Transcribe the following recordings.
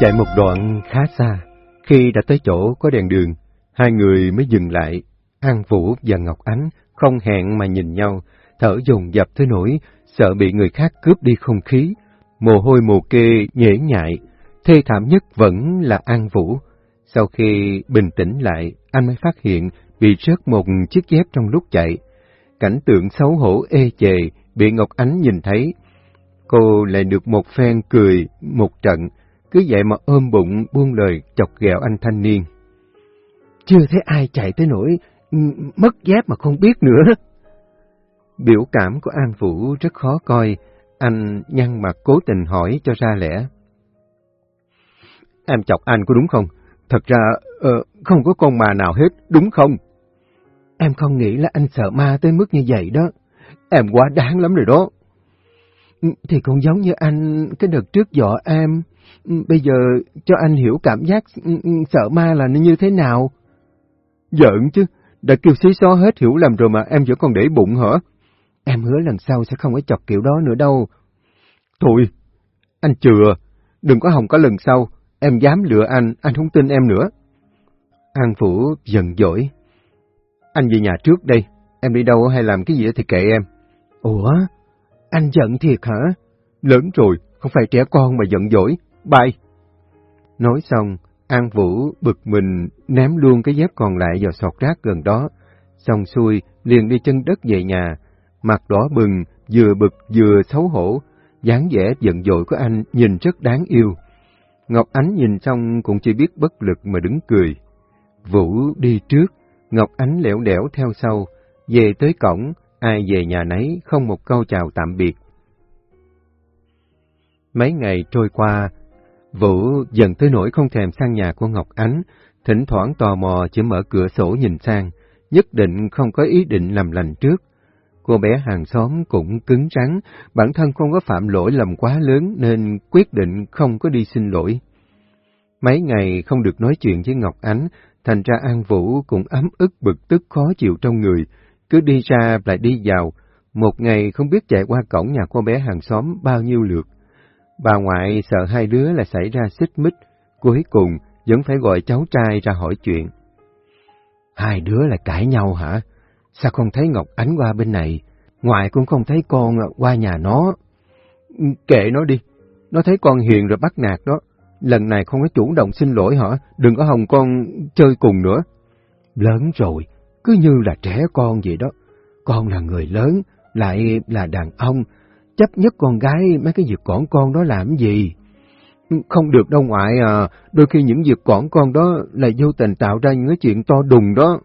Chạy một đoạn khá xa, khi đã tới chỗ có đèn đường, hai người mới dừng lại. An Vũ và Ngọc Ánh không hẹn mà nhìn nhau, thở dồn dập tới nỗi sợ bị người khác cướp đi không khí. Mồ hôi mồ kê nhễ nhại, thê thảm nhất vẫn là An Vũ. Sau khi bình tĩnh lại, anh mới phát hiện bị rớt một chiếc dép trong lúc chạy. Cảnh tượng xấu hổ ê chề bị Ngọc Ánh nhìn thấy. Cô lại được một phen cười, một trận, cứ vậy mà ôm bụng buông lời chọc ghẹo anh thanh niên. Chưa thấy ai chạy tới nỗi mất dép mà không biết nữa. Biểu cảm của An Vũ rất khó coi, anh nhăn mặt cố tình hỏi cho ra lẽ. Em chọc anh có đúng không? Thật ra, uh, không có con mà nào hết, đúng không? Em không nghĩ là anh sợ ma tới mức như vậy đó. Em quá đáng lắm rồi đó. Thì cũng giống như anh cái đợt trước dọ em. Bây giờ cho anh hiểu cảm giác sợ ma là như thế nào. Giỡn chứ, đã kêu xí xó hết hiểu lầm rồi mà em vẫn còn để bụng hả? Em hứa lần sau sẽ không có chọc kiểu đó nữa đâu. Thôi, anh chừa, đừng có hòng có lần sau, em dám lừa anh, anh không tin em nữa. An Phủ giận dỗi. Anh về nhà trước đây, em đi đâu hay làm cái gì thì kệ em. Ủa, anh giận thiệt hả? Lớn rồi, không phải trẻ con mà giận dỗi. Bye. Nói xong, An Vũ bực mình ném luôn cái dép còn lại vào sọt rác gần đó. Xong xuôi, liền đi chân đất về nhà. Mặt đỏ bừng, vừa bực vừa xấu hổ. dáng vẻ giận dội của anh nhìn rất đáng yêu. Ngọc Ánh nhìn xong cũng chỉ biết bất lực mà đứng cười. Vũ đi trước, Ngọc Ánh lẻo đẻo theo sau. Về tới cổng, ai về nhà nấy không một câu chào tạm biệt. Mấy ngày trôi qua, Vũ dần tới nỗi không thèm sang nhà của Ngọc Ánh, thỉnh thoảng tò mò chỉ mở cửa sổ nhìn sang, nhất định không có ý định làm lành trước. Cô bé hàng xóm cũng cứng rắn, bản thân không có phạm lỗi lầm quá lớn nên quyết định không có đi xin lỗi. Mấy ngày không được nói chuyện với Ngọc Ánh, thành ra An Vũ cũng ấm ức bực tức khó chịu trong người, cứ đi ra lại đi vào, một ngày không biết chạy qua cổng nhà cô bé hàng xóm bao nhiêu lượt. Bà ngoại sợ hai đứa là xảy ra xích mích, cuối cùng vẫn phải gọi cháu trai ra hỏi chuyện. Hai đứa là cãi nhau hả? Sao không thấy Ngọc Ánh qua bên này? Ngoại cũng không thấy con qua nhà nó. Ừ, kệ nó đi, nó thấy con hiền rồi bắt nạt đó. Lần này không có chủ động xin lỗi hả? Đừng có hồng con chơi cùng nữa. Lớn rồi, cứ như là trẻ con vậy đó. Con là người lớn, lại là đàn ông, chấp nhất con gái mấy cái việc cỏn con đó làm gì. Không được đâu ngoại à, đôi khi những việc cỏn con đó là vô tình tạo ra những cái chuyện to đùng đó.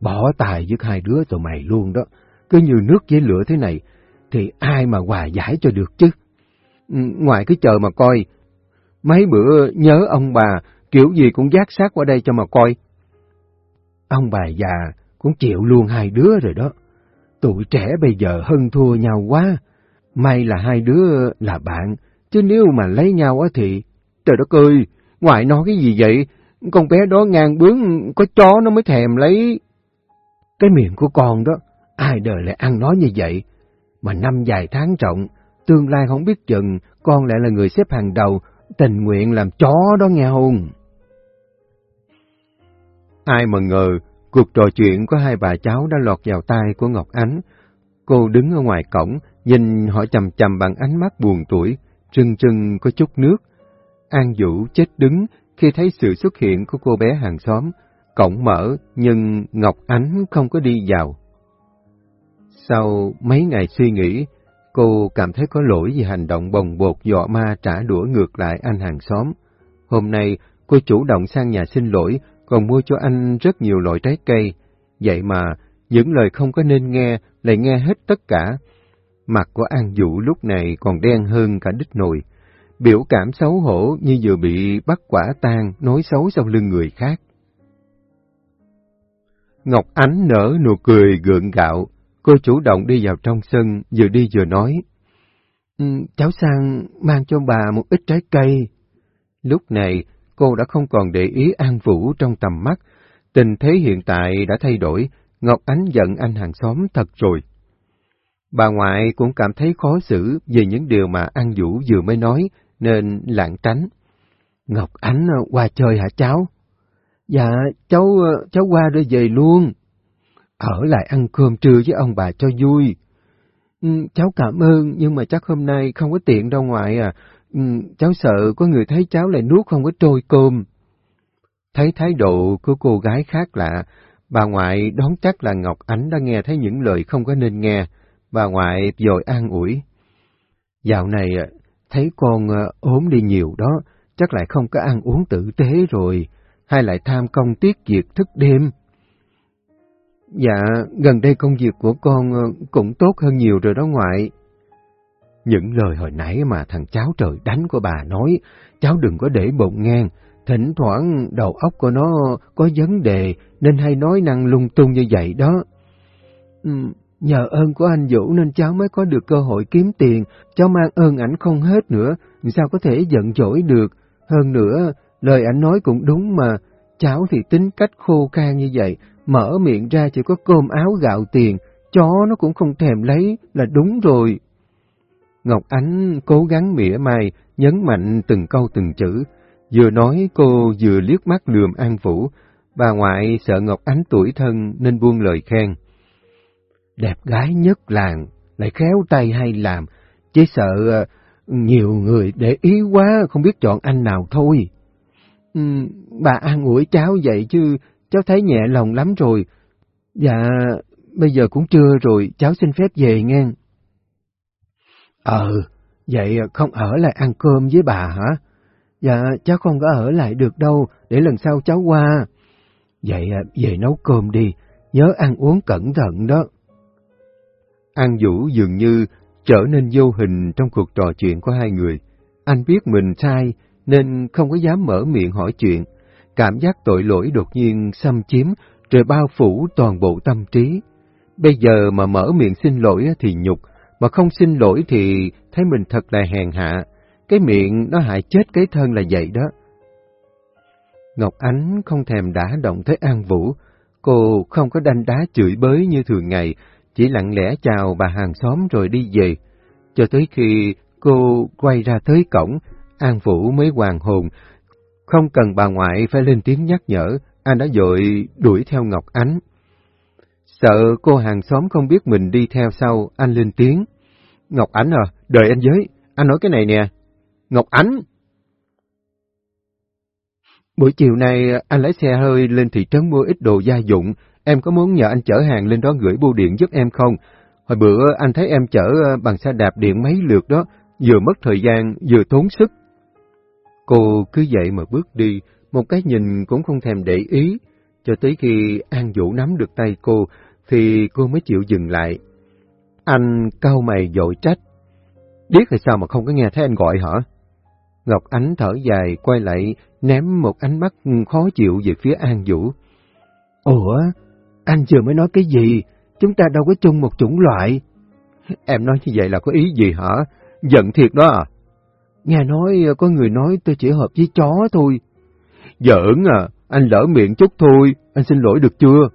Bỏ tài với hai đứa tụi mày luôn đó, cứ như nước với lửa thế này, thì ai mà hòa giải cho được chứ. Ừ, Ngoài cứ chờ mà coi, mấy bữa nhớ ông bà, kiểu gì cũng giác sát qua đây cho mà coi. Ông bà già cũng chịu luôn hai đứa rồi đó. Tụi trẻ bây giờ hơn thua nhau quá. May là hai đứa là bạn, chứ nếu mà lấy nhau á thì... Trời đất ơi, ngoại nói cái gì vậy? Con bé đó ngang bướng, có chó nó mới thèm lấy. Cái miệng của con đó, ai đời lại ăn nói như vậy? Mà năm dài tháng trọng, tương lai không biết chừng, con lại là người xếp hàng đầu, tình nguyện làm chó đó nghe không? Ai mà ngờ, cuộc trò chuyện của hai bà cháu đã lọt vào tai của Ngọc Ánh. Cô đứng ở ngoài cổng, nhìn họ chầm chầm bằng ánh mắt buồn tuổi, trưng trưng có chút nước. An Vũ chết đứng khi thấy sự xuất hiện của cô bé hàng xóm, cổng mở nhưng Ngọc Ánh không có đi vào. Sau mấy ngày suy nghĩ, cô cảm thấy có lỗi vì hành động bồng bột dọa ma trả đũa ngược lại anh hàng xóm. Hôm nay, cô chủ động sang nhà xin lỗi, còn mua cho anh rất nhiều loại trái cây. Vậy mà, những lời không có nên nghe, lại nghe hết tất cả. Mặt của An Vũ lúc này còn đen hơn cả đít nồi. Biểu cảm xấu hổ như vừa bị bắt quả tang nói xấu sau lưng người khác. Ngọc Ánh nở nụ cười gượng gạo, cô chủ động đi vào trong sân, vừa đi vừa nói. Ừ, cháu sang mang cho bà một ít trái cây. Lúc này, cô đã không còn để ý An Vũ trong tầm mắt. Tình thế hiện tại đã thay đổi, Ngọc Ánh giận anh hàng xóm thật rồi. Bà ngoại cũng cảm thấy khó xử về những điều mà An Vũ vừa mới nói, nên lạng tránh. Ngọc Ánh ờ, qua chơi hả cháu? Dạ, cháu ờ, cháu qua rồi về luôn. Ở lại ăn cơm trưa với ông bà cho vui. Ừ, cháu cảm ơn, nhưng mà chắc hôm nay không có tiện đâu ngoại à. Ừ, cháu sợ có người thấy cháu lại nuốt không có trôi cơm. Thấy thái độ của cô gái khác lạ, bà ngoại đoán chắc là Ngọc Ánh đã nghe thấy những lời không có nên nghe. Bà ngoại dội an ủi. Dạo này à, thấy con à, ốm đi nhiều đó, chắc lại không có ăn uống tử tế rồi, hay lại tham công tiết diệt thức đêm. Dạ, gần đây công việc của con à, cũng tốt hơn nhiều rồi đó ngoại. Những lời hồi nãy mà thằng cháu trời đánh của bà nói, cháu đừng có để bụng ngang. Thỉnh thoảng đầu óc của nó có vấn đề nên hay nói năng lung tung như vậy đó. Nhờ ơn của anh Vũ nên cháu mới có được cơ hội kiếm tiền, cháu mang ơn ảnh không hết nữa, sao có thể giận dỗi được. Hơn nữa, lời ảnh nói cũng đúng mà, cháu thì tính cách khô khan như vậy, mở miệng ra chỉ có cơm áo gạo tiền, chó nó cũng không thèm lấy là đúng rồi. Ngọc Ánh cố gắng mỉa mai, nhấn mạnh từng câu từng chữ, vừa nói cô vừa liếc mắt lườm An Vũ, bà ngoại sợ Ngọc Ánh tuổi thân nên buông lời khen. Đẹp gái nhất làng, lại khéo tay hay làm, chỉ sợ ờ, nhiều người để ý quá không biết chọn anh nào thôi. Ừ, bà an ủi cháu vậy chứ cháu thấy nhẹ lòng lắm rồi. Dạ, bây giờ cũng trưa rồi, cháu xin phép về nghe. Ờ, vậy không ở lại ăn cơm với bà hả? Dạ, cháu không có ở lại được đâu, để lần sau cháu qua. Vậy à, về nấu cơm đi, nhớ ăn uống cẩn thận đó. An Vũ dường như trở nên vô hình trong cuộc trò chuyện của hai người. Anh biết mình sai nên không có dám mở miệng hỏi chuyện. Cảm giác tội lỗi đột nhiên xâm chiếm rồi bao phủ toàn bộ tâm trí. Bây giờ mà mở miệng xin lỗi thì nhục, mà không xin lỗi thì thấy mình thật là hèn hạ. Cái miệng nó hại chết cái thân là vậy đó. Ngọc Ánh không thèm đã động tới An Vũ. Cô không có đanh đá chửi bới như thường ngày, chỉ lặng lẽ chào bà hàng xóm rồi đi về. Cho tới khi cô quay ra tới cổng, An Vũ mới hoàng hồn. Không cần bà ngoại phải lên tiếng nhắc nhở, anh đã dội đuổi theo Ngọc Ánh. Sợ cô hàng xóm không biết mình đi theo sau, anh lên tiếng. Ngọc Ánh à, đợi anh với, anh nói cái này nè. Ngọc Ánh! Buổi chiều nay anh lái xe hơi lên thị trấn mua ít đồ gia dụng, em có muốn nhờ anh chở hàng lên đó gửi bưu điện giúp em không? Hồi bữa anh thấy em chở ờ, bằng xe đạp điện mấy lượt đó, vừa mất thời gian, vừa tốn sức. Cô cứ vậy mà bước đi, một cái nhìn cũng không thèm để ý, cho tới khi An Vũ nắm được tay cô, thì cô mới chịu dừng lại. Anh cau mày dội trách. Biết hay sao mà không có nghe thấy anh gọi hả? Ngọc Ánh thở dài, quay lại, ném một ánh mắt khó chịu về phía An Vũ. Ủa, anh vừa mới nói cái gì? Chúng ta đâu có chung một chủng loại. Em nói như vậy là có ý gì hả? Giận thiệt đó à? Nghe nói có người nói tôi chỉ hợp với chó thôi. Giỡn à, anh lỡ miệng chút thôi, anh xin lỗi được chưa?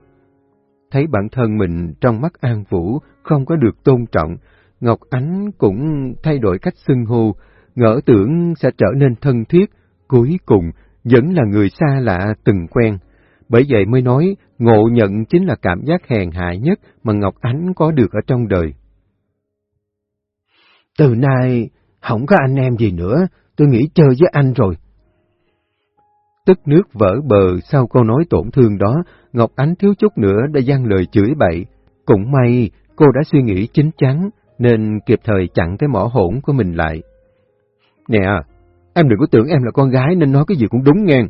Thấy bản thân mình trong mắt An Vũ không có được tôn trọng, Ngọc Ánh cũng thay đổi cách xưng hô, ngỡ tưởng sẽ trở nên thân thiết, cuối cùng vẫn là người xa lạ từng quen. Bởi vậy mới nói ngộ nhận chính là cảm giác hèn hạ nhất mà Ngọc Ánh có được ở trong đời. Từ nay, không có anh em gì nữa, tôi nghĩ chơi với anh rồi. Tức nước vỡ bờ sau câu nói tổn thương đó, Ngọc Ánh thiếu chút nữa đã giăng lời chửi bậy. Cũng may, cô đã suy nghĩ chính chắn, nên kịp thời chặn cái mỏ hỗn của mình lại. Nè, em đừng có tưởng em là con gái nên nói cái gì cũng đúng ngang.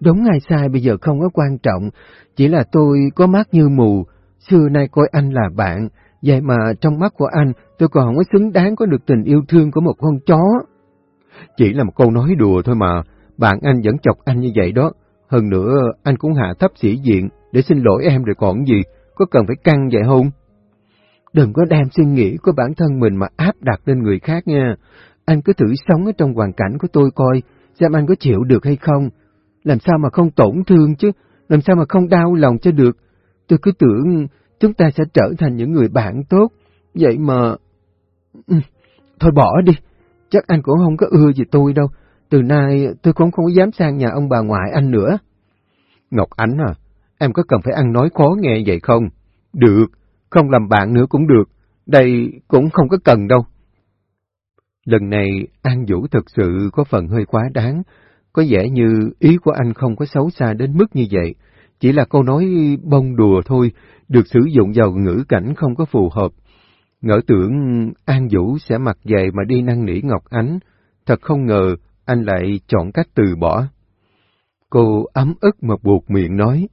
Đúng hay sai bây giờ không có quan trọng, chỉ là tôi có mắt như mù, xưa nay coi anh là bạn, vậy mà trong mắt của anh tôi còn không có xứng đáng có được tình yêu thương của một con chó. Chỉ là một câu nói đùa thôi mà, bạn anh vẫn chọc anh như vậy đó. Hơn nữa, anh cũng hạ thấp sĩ diện để xin lỗi em rồi còn gì, có cần phải căng vậy không? Đừng có đem suy nghĩ của bản thân mình mà áp đặt lên người khác nha. Anh cứ thử sống ở trong hoàn cảnh của tôi coi, xem anh có chịu được hay không. Làm sao mà không tổn thương chứ, làm sao mà không đau lòng cho được. Tôi cứ tưởng chúng ta sẽ trở thành những người bạn tốt, vậy mà... Ừ, thôi bỏ đi, chắc anh cũng không có ưa gì tôi đâu. từ nay tôi cũng không dám sang nhà ông bà ngoại anh nữa. Ngọc Ánh à, em có cần phải ăn nói khó nghe vậy không? Được, không làm bạn nữa cũng được, đây cũng không có cần đâu. Lần này An Vũ thực sự có phần hơi quá đáng, có vẻ như ý của anh không có xấu xa đến mức như vậy, chỉ là câu nói bông đùa thôi, được sử dụng vào ngữ cảnh không có phù hợp. Ngỡ tưởng An Vũ sẽ mặc dày mà đi năn nỉ Ngọc Ánh, thật không ngờ anh lại chọn cách từ bỏ. Cô ấm ức mà buộc miệng nói,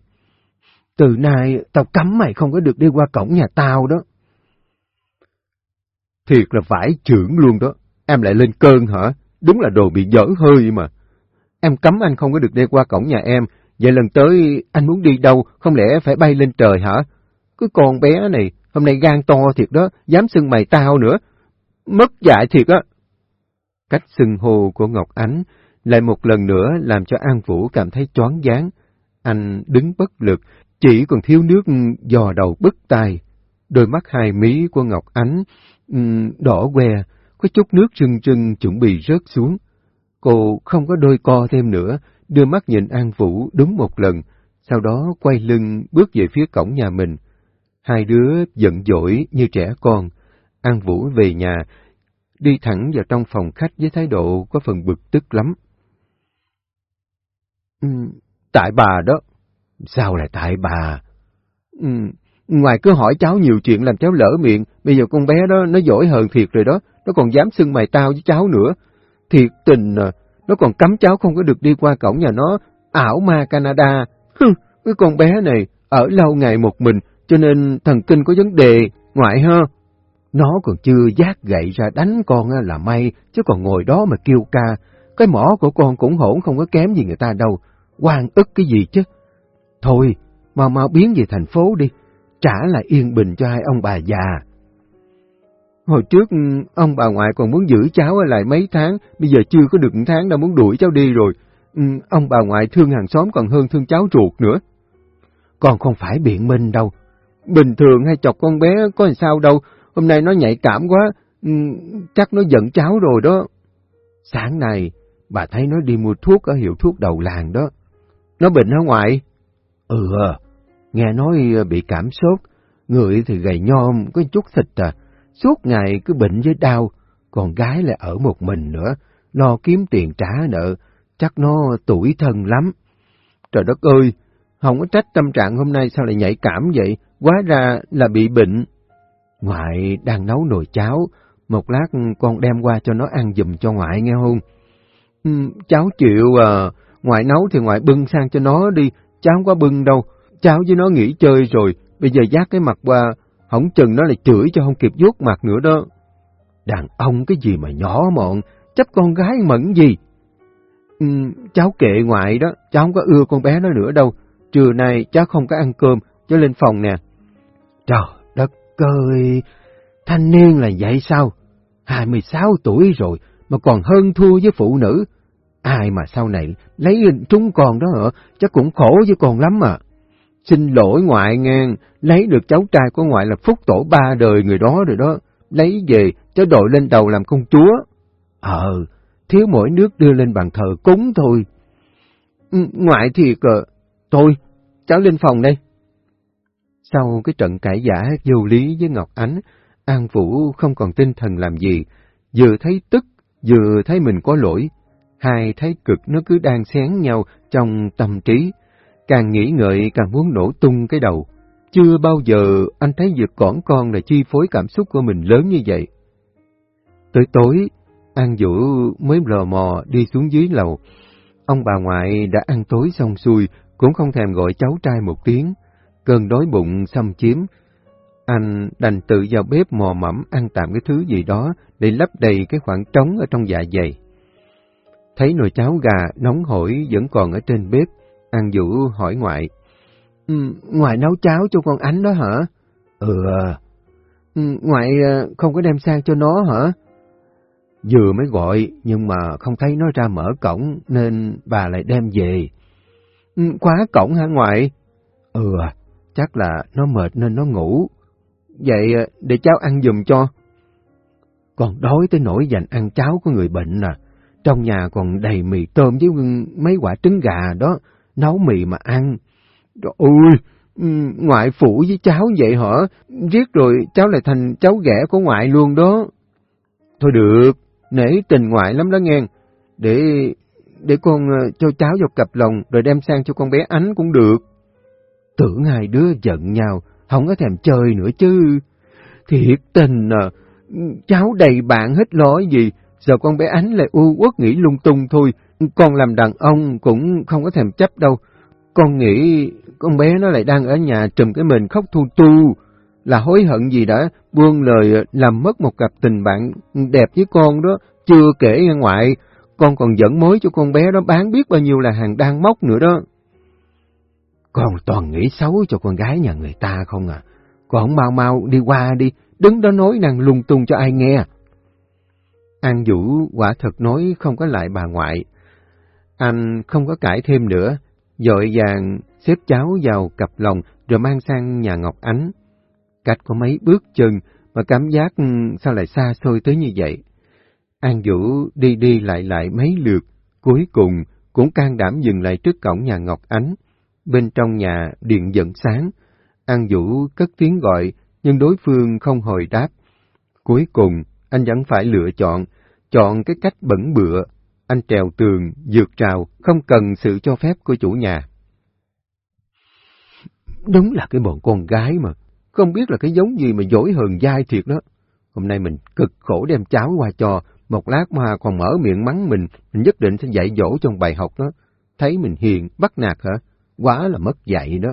Từ nay tao cấm mày không có được đi qua cổng nhà tao đó. Thiệt là phải trưởng luôn đó, em lại lên cơn hả? Đúng là đồ bị dở hơi mà. Em cấm anh không có được đi qua cổng nhà em, vậy lần tới anh muốn đi đâu, không lẽ phải bay lên trời hả? Cái con bé này, hôm nay gan to thiệt đó, dám xưng mày tao nữa. Mất dạy thiệt á. Cách xưng hô của Ngọc Ánh lại một lần nữa làm cho An Vũ cảm thấy choáng váng. Anh đứng bất lực, chỉ còn thiếu nước dò đầu bứt tai. Đôi mắt hai mí của Ngọc Ánh đỏ que, có chút nước rưng rưng chuẩn bị rớt xuống. Cô không có đôi co thêm nữa, đưa mắt nhìn An Vũ đúng một lần, sau đó quay lưng bước về phía cổng nhà mình. Hai đứa giận dỗi như trẻ con. An Vũ về nhà, đi thẳng vào trong phòng khách với thái độ có phần bực tức lắm. Ừ, tại bà đó. Sao lại tại bà? Ừ, ngoài cứ hỏi cháu nhiều chuyện làm cháu lỡ miệng, bây giờ con bé đó nó giỏi hơn thiệt rồi đó, nó còn dám xưng mày tao với cháu nữa. Thiệt tình à, nó còn cấm cháu không có được đi qua cổng nhà nó, ảo ma Canada. Hừ, cái con bé này ở lâu ngày một mình, cho nên thần kinh có vấn đề, ngoại ha. Nó còn chưa giác gậy ra đánh con là may, chứ còn ngồi đó mà kêu ca. Cái mỏ của con cũng hỗn không có kém gì người ta đâu, quan ức cái gì chứ. Thôi, mau mau biến về thành phố đi, trả lại yên bình cho hai ông bà già. Hồi trước ừ, ông bà ngoại còn muốn giữ cháu ở lại mấy tháng, bây giờ chưa có được một tháng đã muốn đuổi cháu đi rồi. Ừ, ông bà ngoại thương hàng xóm còn hơn thương cháu ruột nữa. Con không phải biện minh đâu. Bình thường hay chọc con bé có làm sao đâu, hôm nay nó nhạy cảm quá, ừ, chắc nó giận cháu rồi đó. Sáng nay, bà thấy nó đi mua thuốc ở hiệu thuốc đầu làng đó. Nó bệnh hả ngoại? Ừ, à, nghe nói à, bị cảm sốt, người thì gầy nhom, có chút thịt à suốt ngày cứ bệnh với đau, còn gái lại ở một mình nữa, lo kiếm tiền trả nợ, chắc nó tuổi thân lắm. Trời đất ơi, không có trách tâm trạng hôm nay sao lại nhạy cảm vậy, quá ra là bị bệnh. Ngoại đang nấu nồi cháo, một lát con đem qua cho nó ăn dùm cho ngoại nghe không? Ừ, cháu chịu à, ngoại nấu thì ngoại bưng sang cho nó đi, cháu không có bưng đâu, cháu với nó nghỉ chơi rồi, bây giờ giác cái mặt qua, không chừng nó lại chửi cho không kịp vuốt mặt nữa đó. Đàn ông cái gì mà nhỏ mọn, chấp con gái mẫn gì. Ừ, cháu kệ ngoại đó, cháu không có ưa con bé nó nữa đâu. Trưa nay cháu không có ăn cơm, cháu lên phòng nè. Trời đất ơi, thanh niên là vậy sao? 26 tuổi rồi mà còn hơn thua với phụ nữ. Ai mà sau này lấy trúng con đó hả, chắc cũng khổ với con lắm mà. Xin lỗi ngoại ngang, lấy được cháu trai của ngoại là phúc tổ ba đời người đó rồi đó. Lấy về, cháu đội lên đầu làm công chúa. Ờ, thiếu mỗi nước đưa lên bàn thờ cúng thôi. Ừ, ngoại thiệt à, thôi, cháu lên phòng đây. Sau cái trận cãi giả vô lý với Ngọc Ánh, An Vũ không còn tinh thần làm gì, vừa thấy tức, vừa thấy mình có lỗi. Hai thấy cực nó cứ đang xén nhau trong tâm trí. Càng nghĩ ngợi càng muốn nổ tung cái đầu. Chưa bao giờ anh thấy việc cỏn con là chi phối cảm xúc của mình lớn như vậy. Tới tối, An Vũ mới lò mò đi xuống dưới lầu. Ông bà ngoại đã ăn tối xong xuôi, cũng không thèm gọi cháu trai một tiếng. Cơn đói bụng xâm chiếm. Anh đành tự vào bếp mò mẫm ăn tạm cái thứ gì đó để lấp đầy cái khoảng trống ở trong dạ dày. Thấy nồi cháo gà nóng hổi vẫn còn ở trên bếp, An Vũ hỏi ngoại. Ừ, ngoại nấu cháo cho con Ánh đó hả? Ừ. ừ ngoại ờ, không có đem sang cho nó hả? Vừa mới gọi, nhưng mà không thấy nó ra mở cổng, nên bà lại đem về. Ừ, khóa cổng hả ngoại? Ừ, chắc là nó mệt nên nó ngủ. Vậy để cháu ăn giùm cho. Còn đói tới nỗi dành ăn cháo của người bệnh à. trong nhà còn đầy mì tôm với mấy quả trứng gà đó, nấu mì mà ăn. Trời ơi, ngoại phủ với cháu vậy hả? Riết rồi cháu lại thành cháu ghẻ của ngoại luôn đó. Thôi được, nể tình ngoại lắm đó nghe. Để để con ờ, cho cháu vào cặp lòng rồi đem sang cho con bé ánh cũng được. Tưởng hai đứa giận nhau, không có thèm chơi nữa chứ. Thiệt tình à, cháu đầy bạn hết lo gì, giờ con bé ánh lại u uất nghĩ lung tung thôi, con làm đàn ông cũng không có thèm chấp đâu. Con nghĩ con bé nó lại đang ở nhà trùm cái mình khóc thu tu, là hối hận gì đã buông lời làm mất một cặp tình bạn đẹp với con đó, chưa kể ngoại, con còn dẫn mối cho con bé đó bán biết bao nhiêu là hàng đang móc nữa đó. Con toàn nghĩ xấu cho con gái nhà người ta không à. Con mau mau đi qua đi, đứng đó nói năng lung tung cho ai nghe. An Vũ quả thật nói không có lại bà ngoại. Anh không có cãi thêm nữa, dội vàng xếp cháu vào cặp lòng rồi mang sang nhà Ngọc Ánh. Cách có mấy bước chân mà cảm giác ừ, sao lại xa xôi tới như vậy. An Vũ đi đi lại lại mấy lượt, cuối cùng cũng can đảm dừng lại trước cổng nhà Ngọc Ánh. Bên trong nhà điện dẫn sáng, An Vũ cất tiếng gọi, nhưng đối phương không hồi đáp. Cuối cùng, anh vẫn phải lựa chọn, chọn cái cách bẩn bựa. Anh trèo tường, dược trào, không cần sự cho phép của chủ nhà. Đúng là cái bọn con gái mà, không biết là cái giống gì mà dối hờn dai thiệt đó. Hôm nay mình cực khổ đem cháo qua cho, một lát mà còn mở miệng mắng mình, mình nhất định sẽ dạy dỗ trong bài học đó. Thấy mình hiền, bắt nạt hả? Quá là mất dạy đó.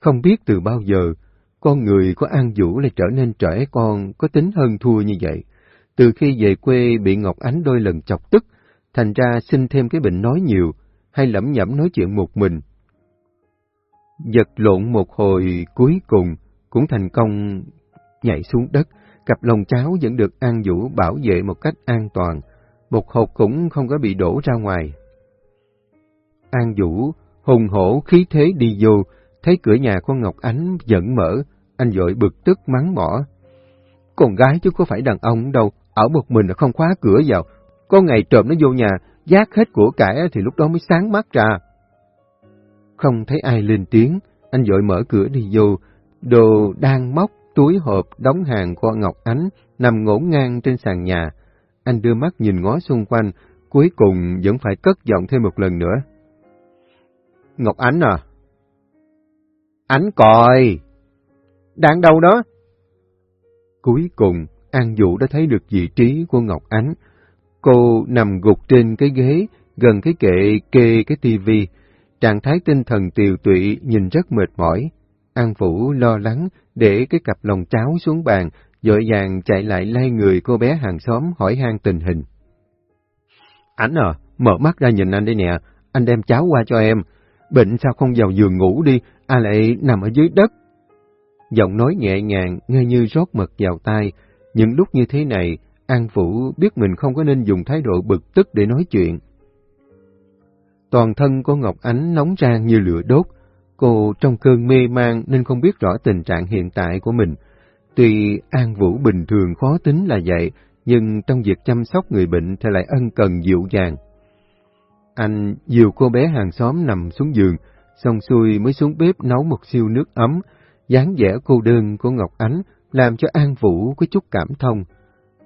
Không biết từ bao giờ, con người có An Vũ lại trở nên trẻ con, có tính hơn thua như vậy. Từ khi về quê bị Ngọc Ánh đôi lần chọc tức, thành ra xin thêm cái bệnh nói nhiều, hay lẩm nhẩm nói chuyện một mình. Giật lộn một hồi cuối cùng, cũng thành công nhảy xuống đất, cặp lồng cháo vẫn được An Vũ bảo vệ một cách an toàn, một hộp cũng không có bị đổ ra ngoài. An Vũ hùng hổ khí thế đi vô, thấy cửa nhà con Ngọc Ánh vẫn mở, anh dội bực tức mắng mỏ. Con gái chứ có phải đàn ông đâu, ở một mình là không khóa cửa vào, có ngày trộm nó vô nhà, giác hết của cải thì lúc đó mới sáng mắt ra. Không thấy ai lên tiếng, anh dội mở cửa đi vô, đồ đang móc, túi hộp, đóng hàng của Ngọc Ánh, nằm ngổn ngang trên sàn nhà. Anh đưa mắt nhìn ngó xung quanh, cuối cùng vẫn phải cất giọng thêm một lần nữa. Ngọc Ánh à? Ánh còi! Đạn đầu đó? Cuối cùng, An Vũ đã thấy được vị trí của Ngọc Ánh. Cô nằm gục trên cái ghế, gần cái kệ kê cái tivi. Trạng thái tinh thần tiều tụy nhìn rất mệt mỏi. An Vũ lo lắng để cái cặp lòng cháo xuống bàn, dội vàng chạy lại lay người cô bé hàng xóm hỏi han tình hình. Ánh à, mở mắt ra nhìn anh đây nè, anh đem cháo qua cho em. Bệnh sao không vào giường ngủ đi, ai lại nằm ở dưới đất. Giọng nói nhẹ nhàng, nghe như rót mật vào tai. Những lúc như thế này, An Vũ biết mình không có nên dùng thái độ bực tức để nói chuyện. Toàn thân của Ngọc Ánh nóng rang như lửa đốt. Cô trong cơn mê man nên không biết rõ tình trạng hiện tại của mình. Tuy An Vũ bình thường khó tính là vậy, nhưng trong việc chăm sóc người bệnh thì lại ân cần dịu dàng. Anh dìu cô bé hàng xóm nằm xuống giường, xong xuôi mới xuống bếp nấu một siêu nước ấm, dáng vẻ cô đơn của Ngọc Ánh làm cho An Vũ có chút cảm thông.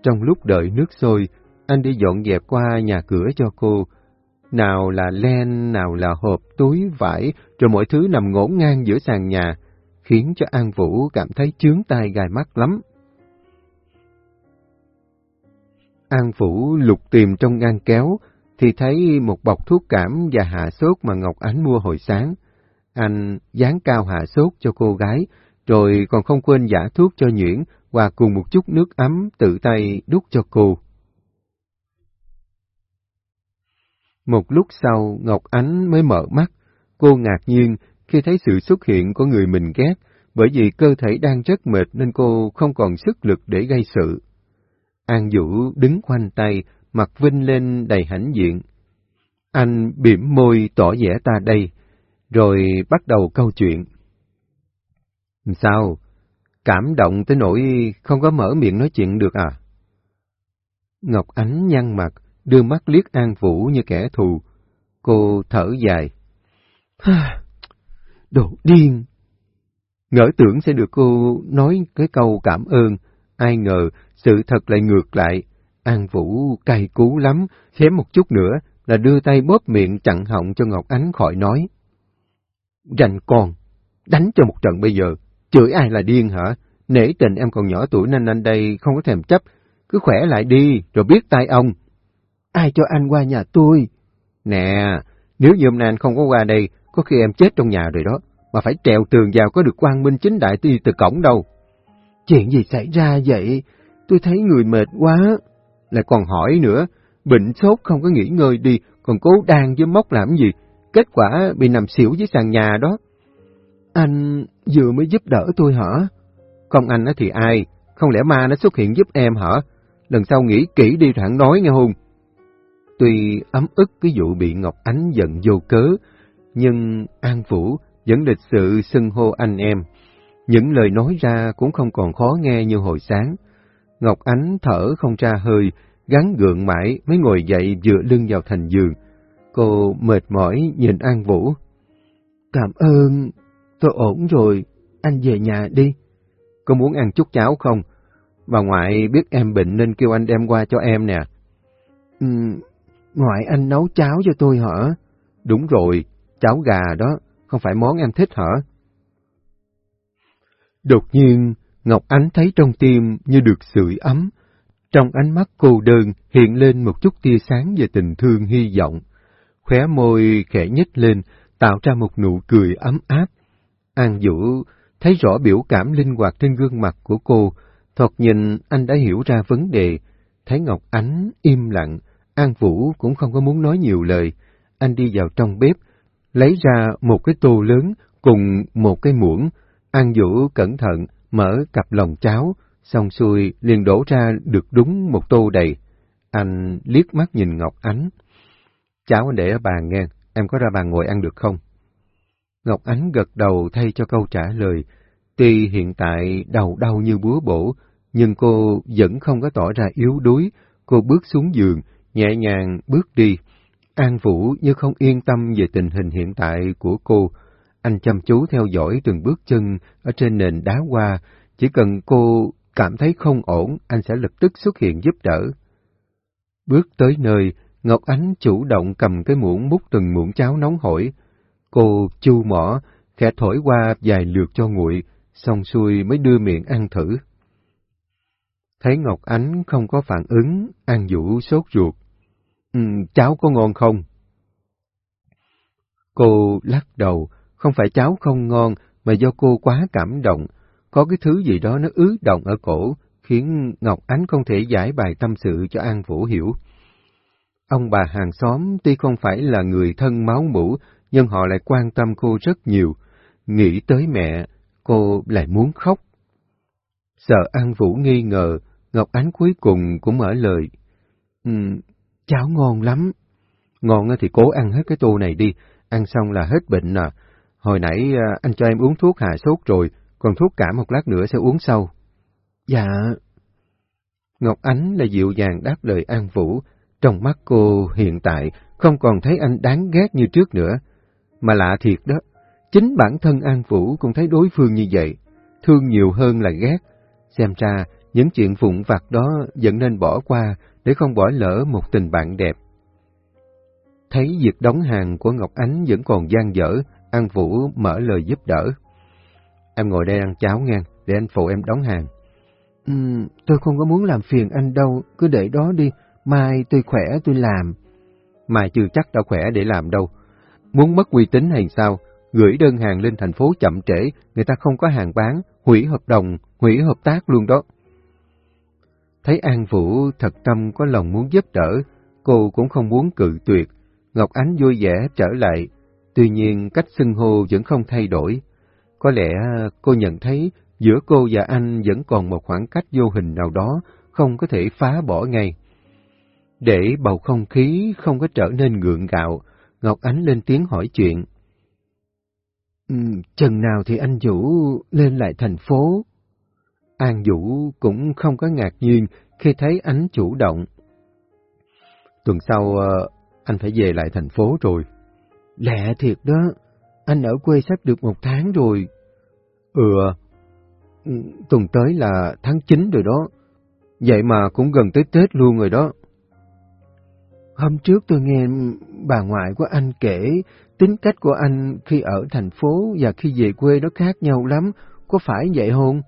Trong lúc đợi nước sôi, anh đi dọn dẹp qua nhà cửa cho cô. Nào là len, nào là hộp, túi, vải, rồi mọi thứ nằm ngổn ngang giữa sàn nhà, khiến cho An Vũ cảm thấy chướng tai gai mắt lắm. An Vũ lục tìm trong ngăn kéo, thì thấy một bọc thuốc cảm và hạ sốt mà Ngọc Ánh mua hồi sáng. Anh dán cao hạ sốt cho cô gái, rồi còn không quên giả thuốc cho Nhuyễn và cùng một chút nước ấm tự tay đút cho cô. Một lúc sau, Ngọc Ánh mới mở mắt. Cô ngạc nhiên khi thấy sự xuất hiện của người mình ghét, bởi vì cơ thể đang rất mệt nên cô không còn sức lực để gây sự. An Vũ đứng khoanh tay, mặt vinh lên đầy hãnh diện. Anh bỉm môi tỏ vẻ ta đây, rồi bắt đầu câu chuyện. Sao? Cảm động tới nỗi không có mở miệng nói chuyện được à? Ngọc Ánh nhăn mặt, đưa mắt liếc An Vũ như kẻ thù. Cô thở dài. Đồ điên! Ngỡ tưởng sẽ được cô nói cái câu cảm ơn, ai ngờ sự thật lại ngược lại. An Vũ cay cú lắm, khém một chút nữa là đưa tay bóp miệng chặn họng cho Ngọc Ánh khỏi nói. Rành con, đánh cho một trận bây giờ, chửi ai là điên hả? Nể tình em còn nhỏ tuổi nên anh đây không có thèm chấp, cứ khỏe lại đi, rồi biết tay ông. Ai cho anh qua nhà tôi? Nè, nếu như hôm nay anh không có qua đây, có khi em chết trong nhà rồi đó, mà phải trèo tường vào có được quang minh chính đại đi từ cổng đâu. Chuyện gì xảy ra vậy? Tôi thấy người mệt quá. Lại còn hỏi nữa, bệnh sốt không có nghỉ ngơi đi, còn cố đang với móc làm gì? Kết quả bị nằm xỉu dưới sàn nhà đó. Anh vừa mới giúp đỡ tôi hả? Không anh thì ai? Không lẽ ma nó xuất hiện giúp em hả? Lần sau nghĩ kỹ đi thẳng nói nghe hùng. Tuy ấm ức cái vụ bị Ngọc Ánh giận vô cớ, nhưng An Vũ vẫn lịch sự xưng hô anh em. Những lời nói ra cũng không còn khó nghe như hồi sáng. Ngọc Ánh thở không ra hơi, gắn gượng mãi mới ngồi dậy dựa lưng vào thành giường. Cô mệt mỏi nhìn An Vũ. Cảm ơn, tôi ổn rồi, anh về nhà đi. Có muốn ăn chút cháo không? Bà ngoại biết em bệnh nên kêu anh đem qua cho em nè. Ừ, ngoại anh nấu cháo cho tôi hả? Đúng rồi, cháo gà đó, không phải món em thích hả? Đột nhiên, Ngọc Ánh thấy trong tim như được sưởi ấm. Trong ánh mắt cô đơn hiện lên một chút tia sáng về tình thương hy vọng. Khóe môi khẽ nhếch lên, tạo ra một nụ cười ấm áp. An Vũ thấy rõ biểu cảm linh hoạt trên gương mặt của cô, thoạt nhìn anh đã hiểu ra vấn đề. Thấy Ngọc Ánh im lặng, An Vũ cũng không có muốn nói nhiều lời. Anh đi vào trong bếp, lấy ra một cái tô lớn cùng một cái muỗng. An Vũ cẩn thận mở cặp lòng cháo, xong xuôi liền đổ ra được đúng một tô đầy. Anh liếc mắt nhìn Ngọc Ánh. Cháo anh để ở bàn nghe, em có ra bàn ngồi ăn được không? Ngọc Ánh gật đầu thay cho câu trả lời. Tuy hiện tại đầu đau như búa bổ, nhưng cô vẫn không có tỏ ra yếu đuối. Cô bước xuống giường, nhẹ nhàng bước đi. An Vũ như không yên tâm về tình hình hiện tại của cô. Anh chăm chú theo dõi từng bước chân ở trên nền đá hoa. Chỉ cần cô cảm thấy không ổn, anh sẽ lập tức xuất hiện giúp đỡ. Bước tới nơi, Ngọc Ánh chủ động cầm cái muỗng múc từng muỗng cháo nóng hổi. Cô chu mỏ, khẽ thổi qua vài lượt cho nguội, xong xuôi mới đưa miệng ăn thử. Thấy Ngọc Ánh không có phản ứng, An Vũ sốt ruột. Ừ, cháo có ngon không? Cô lắc đầu, không phải cháo không ngon, mà do cô quá cảm động. Có cái thứ gì đó nó ứ động ở cổ, khiến Ngọc Ánh không thể giải bài tâm sự cho An Vũ hiểu. Ông bà hàng xóm tuy không phải là người thân máu mủ, nhưng họ lại quan tâm cô rất nhiều. Nghĩ tới mẹ, cô lại muốn khóc. Sợ An Vũ nghi ngờ, Ngọc Ánh cuối cùng cũng mở lời. Ừ, cháo ngon lắm. Ngon thì cố ăn hết cái tô này đi, ăn xong là hết bệnh à. Hồi nãy à, anh cho em uống thuốc hạ sốt rồi, còn thuốc cảm một lát nữa sẽ uống sau. Dạ. Ngọc Ánh là dịu dàng đáp lời An Vũ, trong mắt cô hiện tại không còn thấy anh đáng ghét như trước nữa. Mà lạ thiệt đó, chính bản thân An Vũ cũng thấy đối phương như vậy, thương nhiều hơn là ghét. Xem ra, những chuyện vụn vặt đó vẫn nên bỏ qua để không bỏ lỡ một tình bạn đẹp. Thấy việc đóng hàng của Ngọc Ánh vẫn còn gian dở, An Vũ mở lời giúp đỡ. Em ngồi đây ăn cháo ngang, để anh phụ em đóng hàng. Ừ, tôi không có muốn làm phiền anh đâu, cứ để đó đi, mai tôi khỏe tôi làm. Mai chưa chắc đã khỏe để làm đâu. Muốn mất uy tín hay sao? Gửi đơn hàng lên thành phố chậm trễ, người ta không có hàng bán, hủy hợp đồng, hủy hợp tác luôn đó. Thấy An Vũ thật tâm có lòng muốn giúp đỡ, cô cũng không muốn cự tuyệt. Ngọc Ánh vui vẻ trở lại, tuy nhiên cách xưng hô vẫn không thay đổi. Có lẽ cô nhận thấy giữa cô và anh vẫn còn một khoảng cách vô hình nào đó, không có thể phá bỏ ngay. Để bầu không khí không có trở nên gượng gạo, Ngọc Ánh lên tiếng hỏi chuyện. Ừ, chừng nào thì anh Vũ lên lại thành phố? An Vũ cũng không có ngạc nhiên khi thấy Ánh chủ động. Tuần sau uh, anh phải về lại thành phố rồi. Lẹ thiệt đó, anh ở quê sắp được một tháng rồi. Ừ, ừ, tuần tới là tháng 9 rồi đó. Vậy mà cũng gần tới Tết luôn rồi đó. Hôm trước tôi nghe bà ngoại của anh kể tính cách của anh khi ở thành phố và khi về quê nó khác nhau lắm, có phải vậy không?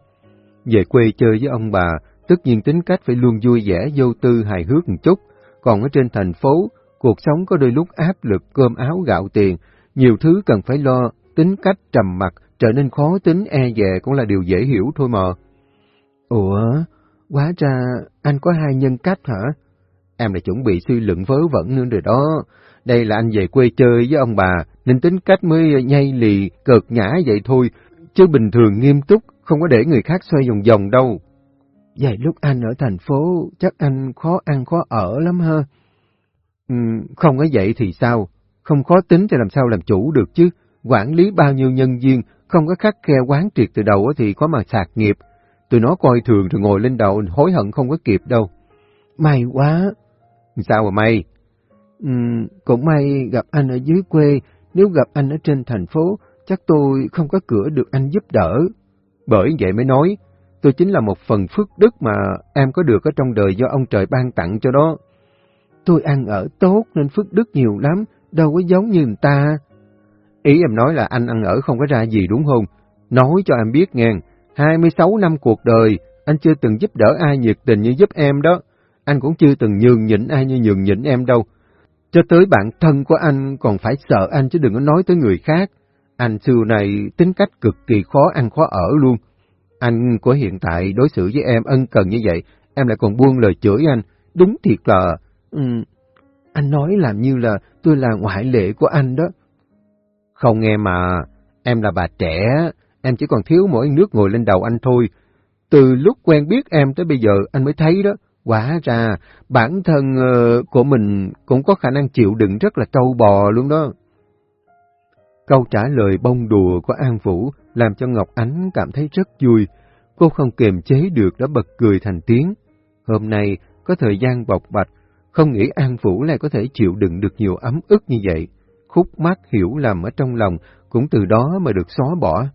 Về quê chơi với ông bà, tất nhiên tính cách phải luôn vui vẻ, vô tư, hài hước một chút. Còn ở trên thành phố, cuộc sống có đôi lúc áp lực cơm áo gạo tiền, nhiều thứ cần phải lo, tính cách trầm mặc, trở nên khó tính e dè cũng là điều dễ hiểu thôi mà. Ủa, quá ra anh có hai nhân cách hả? Em lại chuẩn bị suy luận vớ vẩn nữa rồi đó. Đây là anh về quê chơi với ông bà, nên tính cách mới nhây lì, cợt nhã vậy thôi, chứ bình thường nghiêm túc, không có để người khác xoay vòng vòng đâu. Vậy lúc anh ở thành phố, chắc anh khó ăn khó ở lắm ha. Ừ, không có vậy thì sao? Không khó tính thì làm sao làm chủ được chứ? Quản lý bao nhiêu nhân viên, không có khắc khe quán triệt từ đầu thì có mà sạc nghiệp. Tụi nó coi thường rồi ngồi lên đầu hối hận không có kịp đâu. May quá! Sao mà may? Ừ, cũng may gặp anh ở dưới quê, nếu gặp anh ở trên thành phố, chắc tôi không có cửa được anh giúp đỡ. Bởi vậy mới nói, tôi chính là một phần phước đức mà em có được ở trong đời do ông trời ban tặng cho đó. Tôi ăn ở tốt nên phước đức nhiều lắm, đâu có giống như người ta. Ý em nói là anh ăn ở không có ra gì đúng không? Nói cho em biết nghe, 26 năm cuộc đời, anh chưa từng giúp đỡ ai nhiệt tình như giúp em đó. Anh cũng chưa từng nhường nhịn ai như nhường nhịn em đâu. Cho tới bạn thân của anh còn phải sợ anh chứ đừng có nói tới người khác. Anh xưa này tính cách cực kỳ khó ăn khó ở luôn. Anh của hiện tại đối xử với em ân cần như vậy, em lại còn buông lời chửi anh. Đúng thiệt là... Ừ, anh nói làm như là tôi là ngoại lệ của anh đó. Không nghe mà, em là bà trẻ, em chỉ còn thiếu mỗi nước ngồi lên đầu anh thôi. Từ lúc quen biết em tới bây giờ anh mới thấy đó, quả ra bản thân ờ, của mình cũng có khả năng chịu đựng rất là trâu bò luôn đó. Câu trả lời bông đùa của An Vũ làm cho Ngọc Ánh cảm thấy rất vui. Cô không kiềm chế được đã bật cười thành tiếng. Hôm nay có thời gian bọc bạch, không nghĩ An Vũ lại có thể chịu đựng được nhiều ấm ức như vậy. Khúc mắc hiểu lầm ở trong lòng cũng từ đó mà được xóa bỏ.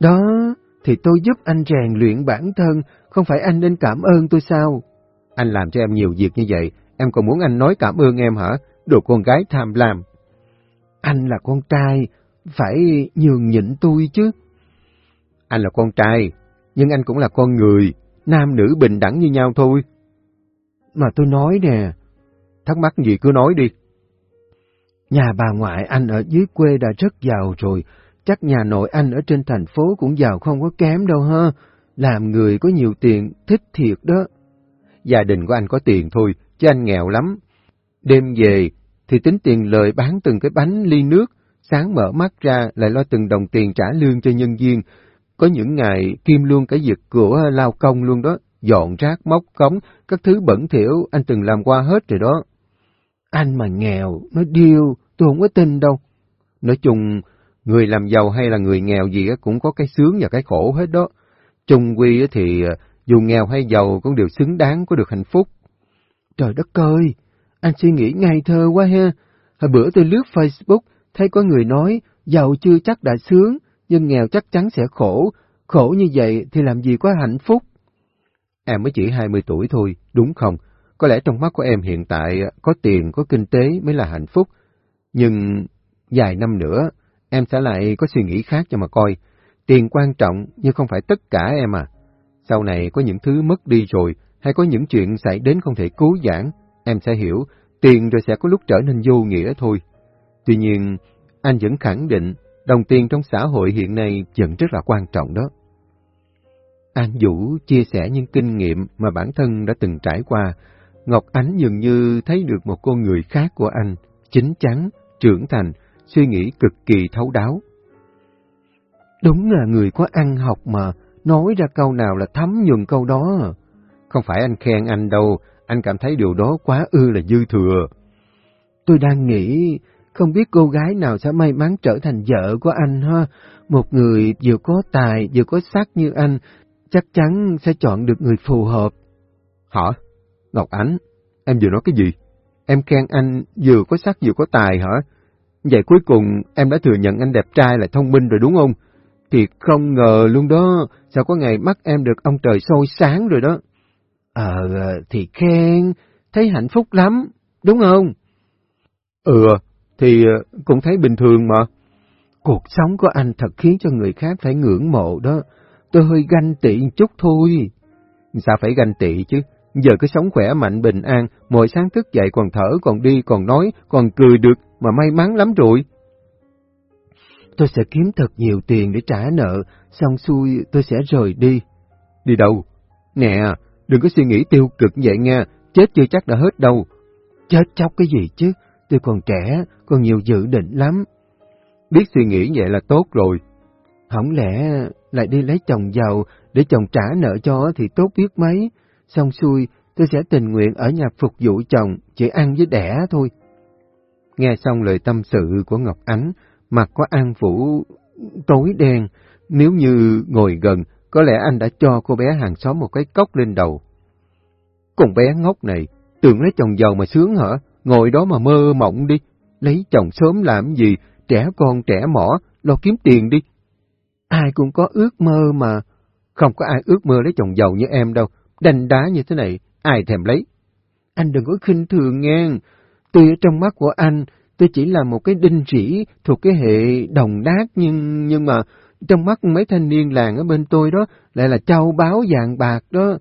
Đó, thì tôi giúp anh rèn luyện bản thân, không phải anh nên cảm ơn tôi sao? Anh làm cho em nhiều việc như vậy, em còn muốn anh nói cảm ơn em hả? Đồ con gái tham lam. Anh là con trai, phải nhường nhịn tôi chứ. Anh là con trai, nhưng anh cũng là con người, nam nữ bình đẳng như nhau thôi. Mà tôi nói nè. Thắc mắc gì cứ nói đi. Nhà bà ngoại anh ở dưới quê đã rất giàu rồi, chắc nhà nội anh ở trên thành phố cũng giàu không có kém đâu ha. Làm người có nhiều tiền, thích thiệt đó. Gia đình của anh có tiền thôi, chứ anh nghèo lắm. Đêm về thì tính tiền lời bán từng cái bánh ly nước, sáng mở mắt ra lại lo từng đồng tiền trả lương cho nhân viên. Có những ngày kim luôn cái việc của lao công luôn đó, dọn rác, móc cống, các thứ bẩn thỉu anh từng làm qua hết rồi đó. Anh mà nghèo, nó điêu, tôi không có tin đâu. Nói chung, người làm giàu hay là người nghèo gì cũng có cái sướng và cái khổ hết đó. Trung quy thì ờ, dù nghèo hay giàu cũng đều xứng đáng có được hạnh phúc. Trời đất ơi, anh suy nghĩ ngây thơ quá ha. Hồi bữa tôi lướt Facebook, thấy có người nói, giàu chưa chắc đã sướng, nhưng nghèo chắc chắn sẽ khổ. Khổ như vậy thì làm gì có hạnh phúc? Em mới chỉ 20 tuổi thôi, đúng không? Có lẽ trong mắt của em hiện tại ờ, có tiền, có kinh tế mới là hạnh phúc. Nhưng vài năm nữa, em sẽ lại có suy nghĩ khác cho mà coi. Tiền quan trọng nhưng không phải tất cả em à. Sau này có những thứ mất đi rồi, hay có những chuyện xảy đến không thể cứu giãn, em sẽ hiểu, tiền rồi sẽ có lúc trở nên vô nghĩa thôi. Tuy nhiên, anh vẫn khẳng định, đồng tiền trong xã hội hiện nay vẫn rất là quan trọng đó. An Vũ chia sẻ những kinh nghiệm mà bản thân đã từng trải qua. Ngọc Ánh dường như thấy được một con người khác của anh, chính chắn, trưởng thành, suy nghĩ cực kỳ thấu đáo. Đúng là người có ăn học mà, nói ra câu nào là thấm nhuần câu đó. Không phải anh khen anh đâu, anh cảm thấy điều đó quá ư là dư thừa. Tôi đang nghĩ, không biết cô gái nào sẽ may mắn trở thành vợ của anh ha. Một người vừa có tài, vừa có sắc như anh, chắc chắn sẽ chọn được người phù hợp. Hả? Ngọc Ánh, em vừa nói cái gì? Em khen anh vừa có sắc vừa có tài hả? Vậy cuối cùng em đã thừa nhận anh đẹp trai là thông minh rồi đúng không? Thì không ngờ luôn đó, sao có ngày mắt em được ông trời soi sáng rồi đó. Ờ, thì khen, thấy hạnh phúc lắm, đúng không? Ừ, thì cũng thấy bình thường mà. Cuộc sống của anh thật khiến cho người khác phải ngưỡng mộ đó. Tôi hơi ganh tị chút thôi. Sao phải ganh tị chứ? Giờ cứ sống khỏe mạnh bình an, mỗi sáng thức dậy còn thở, còn đi, còn nói, còn cười được, mà may mắn lắm rồi. Tôi sẽ kiếm thật nhiều tiền để trả nợ, xong xuôi tôi sẽ rời đi. Đi đâu? Nè, đừng có suy nghĩ tiêu cực vậy nha, chết chưa chắc đã hết đâu. Chết chóc cái gì chứ, tôi còn trẻ, còn nhiều dự định lắm. Biết suy nghĩ vậy là tốt rồi. Không lẽ lại đi lấy chồng giàu để chồng trả nợ cho thì tốt biết mấy. Xong xuôi, tôi sẽ tình nguyện ở nhà phục vụ chồng, chỉ ăn với đẻ thôi. Nghe xong lời tâm sự của Ngọc Ánh, mặt có An Vũ tối đen. Nếu như ngồi gần, có lẽ anh đã cho cô bé hàng xóm một cái cốc lên đầu. Con bé ngốc này, tưởng lấy chồng giàu mà sướng hả? Ngồi đó mà mơ mộng đi. Lấy chồng sớm làm gì? Trẻ con trẻ mỏ, lo kiếm tiền đi. Ai cũng có ước mơ mà. Không có ai ước mơ lấy chồng giàu như em đâu. Đành đá như thế này, ai thèm lấy. Anh đừng có khinh thường nghe. Tuy ở trong mắt của anh, tôi chỉ là một cái đinh rỉ thuộc cái hệ đồng đát nhưng nhưng mà trong mắt mấy thanh niên làng ở bên tôi đó lại là châu báu vàng bạc đó.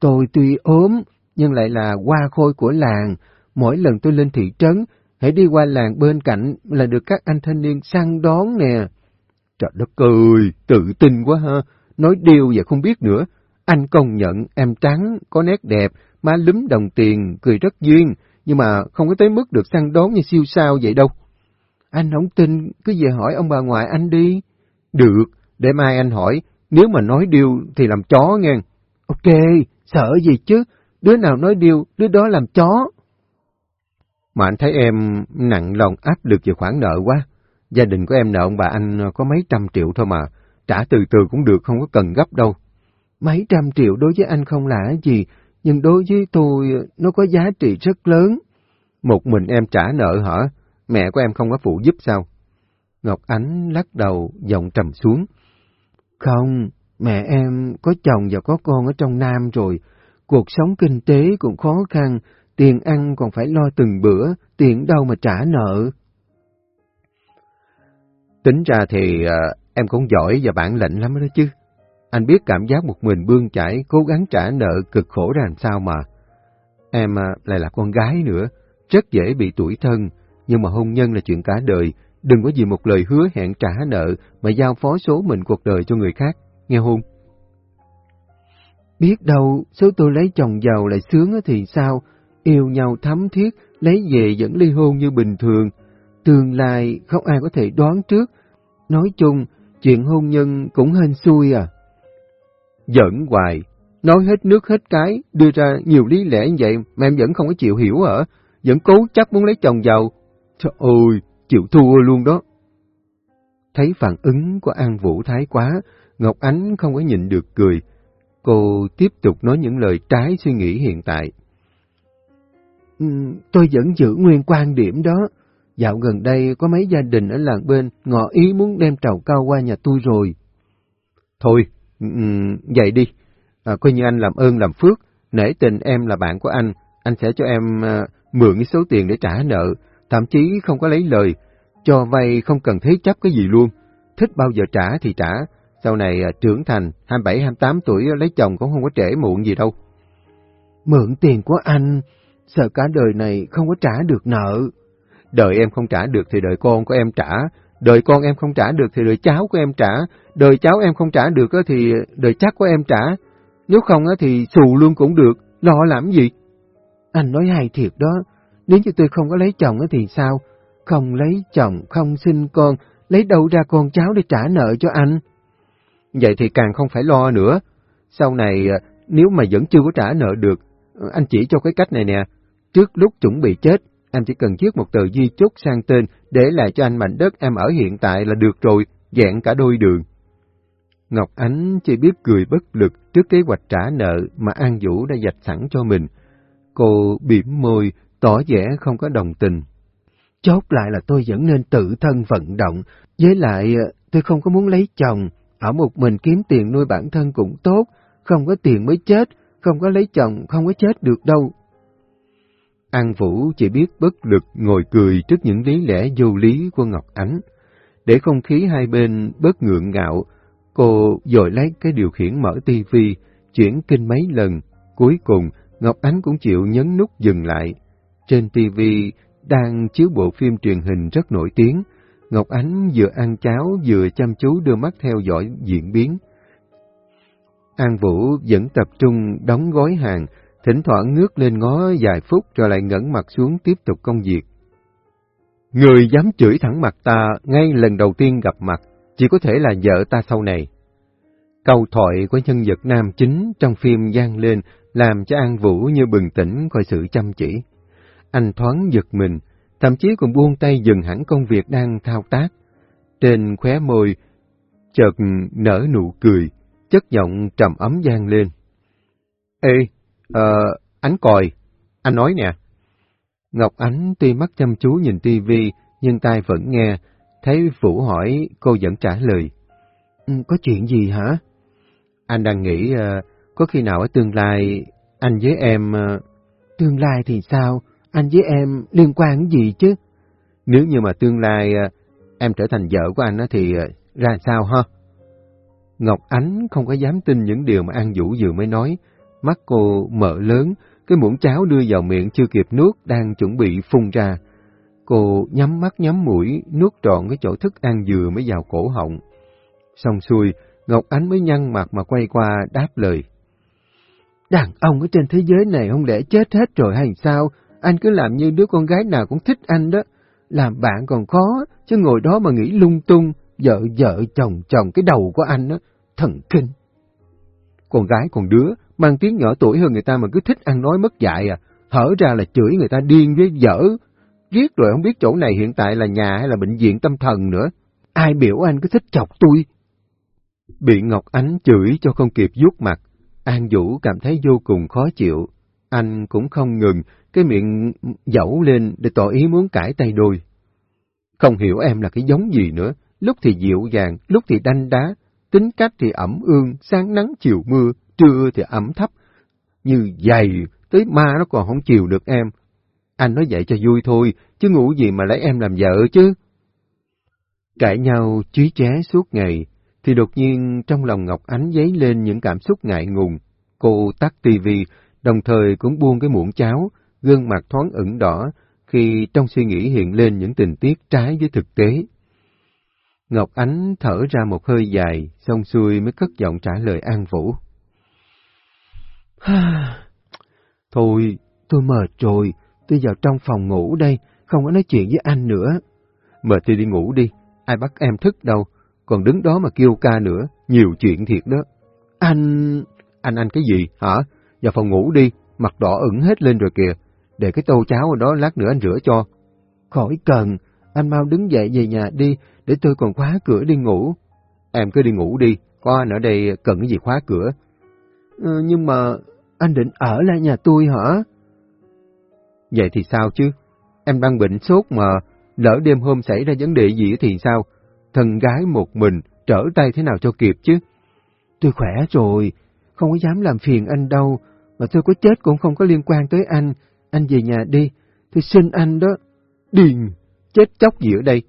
Tôi tuy ốm nhưng lại là hoa khôi của làng. Mỗi lần tôi lên thị trấn, hãy đi qua làng bên cạnh là được các anh thanh niên săn đón nè. Trời đất ơi, tự tin quá ha, nói điều và không biết nữa. Anh công nhận em trắng, có nét đẹp, má lúm đồng tiền, cười rất duyên, nhưng mà không có tới mức được săn đón như siêu sao vậy đâu. Anh không tin, cứ về hỏi ông bà ngoại anh đi. Được, để mai anh hỏi, nếu mà nói điều thì làm chó nghe. Ok, sợ gì chứ, đứa nào nói điều, đứa đó làm chó. Mà anh thấy em nặng lòng áp lực về khoản nợ quá. Gia đình của em nợ ông bà anh có mấy trăm triệu thôi mà, trả từ từ cũng được, không có cần gấp đâu. Mấy trăm triệu đối với anh không là gì, nhưng đối với tôi nó có giá trị rất lớn. Một mình em trả nợ hả? Mẹ của em không có phụ giúp sao? Ngọc Ánh lắc đầu, giọng trầm xuống. Không, mẹ em có chồng và có con ở trong Nam rồi. Cuộc sống kinh tế cũng khó khăn, tiền ăn còn phải lo từng bữa, tiền đâu mà trả nợ. Tính ra thì à, em cũng giỏi và bản lĩnh lắm đó chứ. Anh biết cảm giác một mình bươn chải, cố gắng trả nợ cực khổ ra làm sao mà. Em à, lại là con gái nữa, rất dễ bị tuổi thân, nhưng mà hôn nhân là chuyện cả đời, đừng có vì một lời hứa hẹn trả nợ mà giao phó số mình cuộc đời cho người khác, nghe hôn? Biết đâu, số tôi lấy chồng giàu lại sướng thì sao, yêu nhau thắm thiết, lấy về vẫn ly hôn như bình thường. Tương lai không ai có thể đoán trước. Nói chung, chuyện hôn nhân cũng hên xui à. Giỡn hoài, nói hết nước hết cái, đưa ra nhiều lý lẽ như vậy mà em vẫn không có chịu hiểu hả? Vẫn cố chấp muốn lấy chồng giàu. Trời ơi, chịu thua luôn đó. Thấy phản ứng của An Vũ thái quá, Ngọc Ánh không có nhịn được cười. Cô tiếp tục nói những lời trái suy nghĩ hiện tại. Ừ, tôi vẫn giữ nguyên quan điểm đó. Dạo gần đây có mấy gia đình ở làng bên ngỏ ý muốn đem trầu cao qua nhà tôi rồi. Thôi, Ừ, ừ, vậy đi. À, coi như anh làm ơn làm phước, nể tình em là bạn của anh, anh sẽ cho em à, mượn cái số tiền để trả nợ, thậm chí không có lấy lời, cho vay không cần thế chấp cái gì luôn. Thích bao giờ trả thì trả, sau này à, trưởng thành, 27-28 tuổi à, lấy chồng cũng không có trễ muộn gì đâu. Mượn tiền của anh, sợ cả đời này không có trả được nợ. Đời em không trả được thì đời con của em trả, đời con em không trả được thì đời cháu của em trả, đời cháu em không trả được thì đời chắc của em trả. Nếu không thì xù luôn cũng được, lo làm gì? Anh nói hay thiệt đó, nếu như tôi không có lấy chồng thì sao? Không lấy chồng, không sinh con, lấy đâu ra con cháu để trả nợ cho anh? Vậy thì càng không phải lo nữa. Sau này, à, nếu mà vẫn chưa có trả nợ được, à, anh chỉ cho cái cách này nè. Trước lúc chuẩn bị chết, em chỉ cần viết một tờ di chúc sang tên để lại cho anh mảnh đất em ở hiện tại là được rồi, dạng cả đôi đường. Ngọc Ánh chỉ biết cười bất lực trước kế hoạch trả nợ mà An Vũ đã dạch sẵn cho mình. Cô bỉm môi, tỏ vẻ không có đồng tình. Chốt lại là tôi vẫn nên tự thân vận động, với lại tôi không có muốn lấy chồng, ở một mình kiếm tiền nuôi bản thân cũng tốt, không có tiền mới chết, không có lấy chồng không có chết được đâu. An Vũ chỉ biết bất lực ngồi cười trước những lý lẽ vô lý của Ngọc Ánh. Để không khí hai bên bớt ngượng ngạo, cô dội lấy cái điều khiển mở tivi, chuyển kinh mấy lần. Cuối cùng, Ngọc Ánh cũng chịu nhấn nút dừng lại. Trên tivi đang chiếu bộ phim truyền hình rất nổi tiếng. Ngọc Ánh vừa ăn cháo vừa chăm chú đưa mắt theo dõi diễn biến. An Vũ vẫn tập trung đóng gói hàng, thỉnh thoảng ngước lên ngó vài phút rồi lại ngẩng mặt xuống tiếp tục công việc. Người dám chửi thẳng mặt ta ngay lần đầu tiên gặp mặt, chỉ có thể là vợ ta sau này. Câu thoại của nhân vật nam chính trong phim gian lên làm cho An Vũ như bừng tỉnh coi sự chăm chỉ. Anh thoáng giật mình, thậm chí còn buông tay dừng hẳn công việc đang thao tác. Trên khóe môi, chợt nở nụ cười, chất giọng trầm ấm gian lên. Ê, ờ, ánh còi, anh nói nè. Ngọc Ánh tuy mắt chăm chú nhìn tivi nhưng tai vẫn nghe, thấy Vũ hỏi, cô vẫn trả lời. Ừ, có chuyện gì hả? Anh đang nghĩ, uh, có khi nào ở tương lai, anh với em... Uh... Tương lai thì sao? Anh với em liên quan gì chứ? Nếu như mà tương lai uh, em trở thành vợ của anh thì uh, ra sao ha? Ngọc Ánh không có dám tin những điều mà An Vũ vừa mới nói. Mắt cô mở lớn, cái muỗng cháo đưa vào miệng chưa kịp nuốt đang chuẩn bị phun ra. Cô nhắm mắt nhắm mũi, nuốt trọn cái chỗ thức ăn dừa mới vào cổ họng. Xong xuôi, Ngọc Ánh mới nhăn mặt mà quay qua đáp lời. Đàn ông ở trên thế giới này không lẽ chết hết rồi hay sao? Anh cứ làm như đứa con gái nào cũng thích anh đó. Làm bạn còn khó, chứ ngồi đó mà nghĩ lung tung, vợ vợ chồng chồng cái đầu của anh đó, thần kinh. Con gái còn đứa, mang tiếng nhỏ tuổi hơn người ta mà cứ thích ăn nói mất dạy à, hở ra là chửi người ta điên với dở. giết rồi không biết chỗ này hiện tại là nhà hay là bệnh viện tâm thần nữa. Ai biểu anh cứ thích chọc tôi. Bị Ngọc Ánh chửi cho không kịp vuốt mặt, An Vũ cảm thấy vô cùng khó chịu. Anh cũng không ngừng, cái miệng dẫu lên để tỏ ý muốn cãi tay đôi. Không hiểu em là cái giống gì nữa, lúc thì dịu dàng, lúc thì đanh đá, tính cách thì ẩm ương, sáng nắng chiều mưa, trưa thì ẩm thấp. Như dày, tới ma nó còn không chịu được em. Anh nói vậy cho vui thôi, chứ ngủ gì mà lấy em làm vợ chứ. Cãi nhau chí ché suốt ngày, thì đột nhiên trong lòng Ngọc Ánh dấy lên những cảm xúc ngại ngùng. Cô tắt tivi, đồng thời cũng buông cái muỗng cháo, gương mặt thoáng ửng đỏ, khi trong suy nghĩ hiện lên những tình tiết trái với thực tế. Ngọc Ánh thở ra một hơi dài, xong xuôi mới cất giọng trả lời An Vũ. Thôi, tôi mệt rồi, tôi vào trong phòng ngủ đây, không có nói chuyện với anh nữa. Mệt thì đi ngủ đi, ai bắt em thức đâu, còn đứng đó mà kêu ca nữa, nhiều chuyện thiệt đó. Anh... Anh anh cái gì, hả? Vào phòng ngủ đi, mặt đỏ ửng hết lên rồi kìa, để cái tô cháo ở đó lát nữa anh rửa cho. Khỏi cần, anh mau đứng dậy về nhà đi, để tôi còn khóa cửa đi ngủ. Em cứ đi ngủ đi, có anh ở đây cần cái gì khóa cửa. Ừ, nhưng mà anh định ở lại nhà tôi hả? Vậy thì sao chứ? Em đang bệnh sốt mà, lỡ đêm hôm xảy ra vấn đề gì thì sao? Thần gái một mình, trở tay thế nào cho kịp chứ? Tôi khỏe rồi, không có dám làm phiền anh đâu, mà tôi có chết cũng không có liên quan tới anh. Anh về nhà đi, tôi xin anh đó. Điền, chết chóc gì ở đây?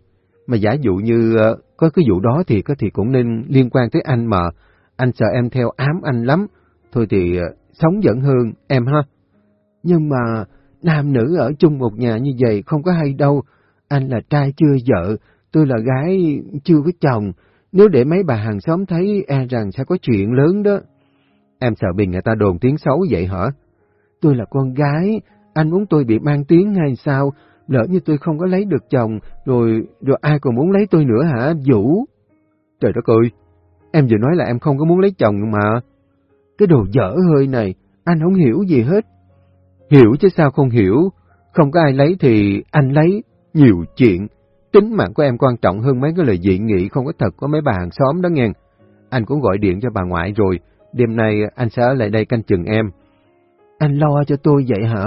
Mà giả dụ như uh, có cái vụ đó thì có thì cũng nên liên quan tới anh mà. Anh sợ em theo ám anh lắm. Thôi thì ờ, sống vẫn hơn, em ha. Nhưng mà nam nữ ở chung một nhà như vậy không có hay đâu. Anh là trai chưa vợ, tôi là gái chưa có chồng. Nếu để mấy bà hàng xóm thấy e rằng sẽ có chuyện lớn đó. Em sợ bị người ta đồn tiếng xấu vậy hả? Tôi là con gái, anh muốn tôi bị mang tiếng hay sao? Lỡ như tôi không có lấy được chồng, rồi rồi ai còn muốn lấy tôi nữa hả, Vũ? Trời đất ơi, em vừa nói là em không có muốn lấy chồng mà. Cái đồ dở hơi này, anh không hiểu gì hết. Hiểu chứ sao không hiểu, không có ai lấy thì anh lấy, nhiều chuyện. Tính mạng của em quan trọng hơn mấy cái lời dị nghị không có thật của mấy bà hàng xóm đó nghe. Anh cũng gọi điện cho bà ngoại rồi, đêm nay anh sẽ ở lại đây canh chừng em. anh lo cho tôi vậy hả?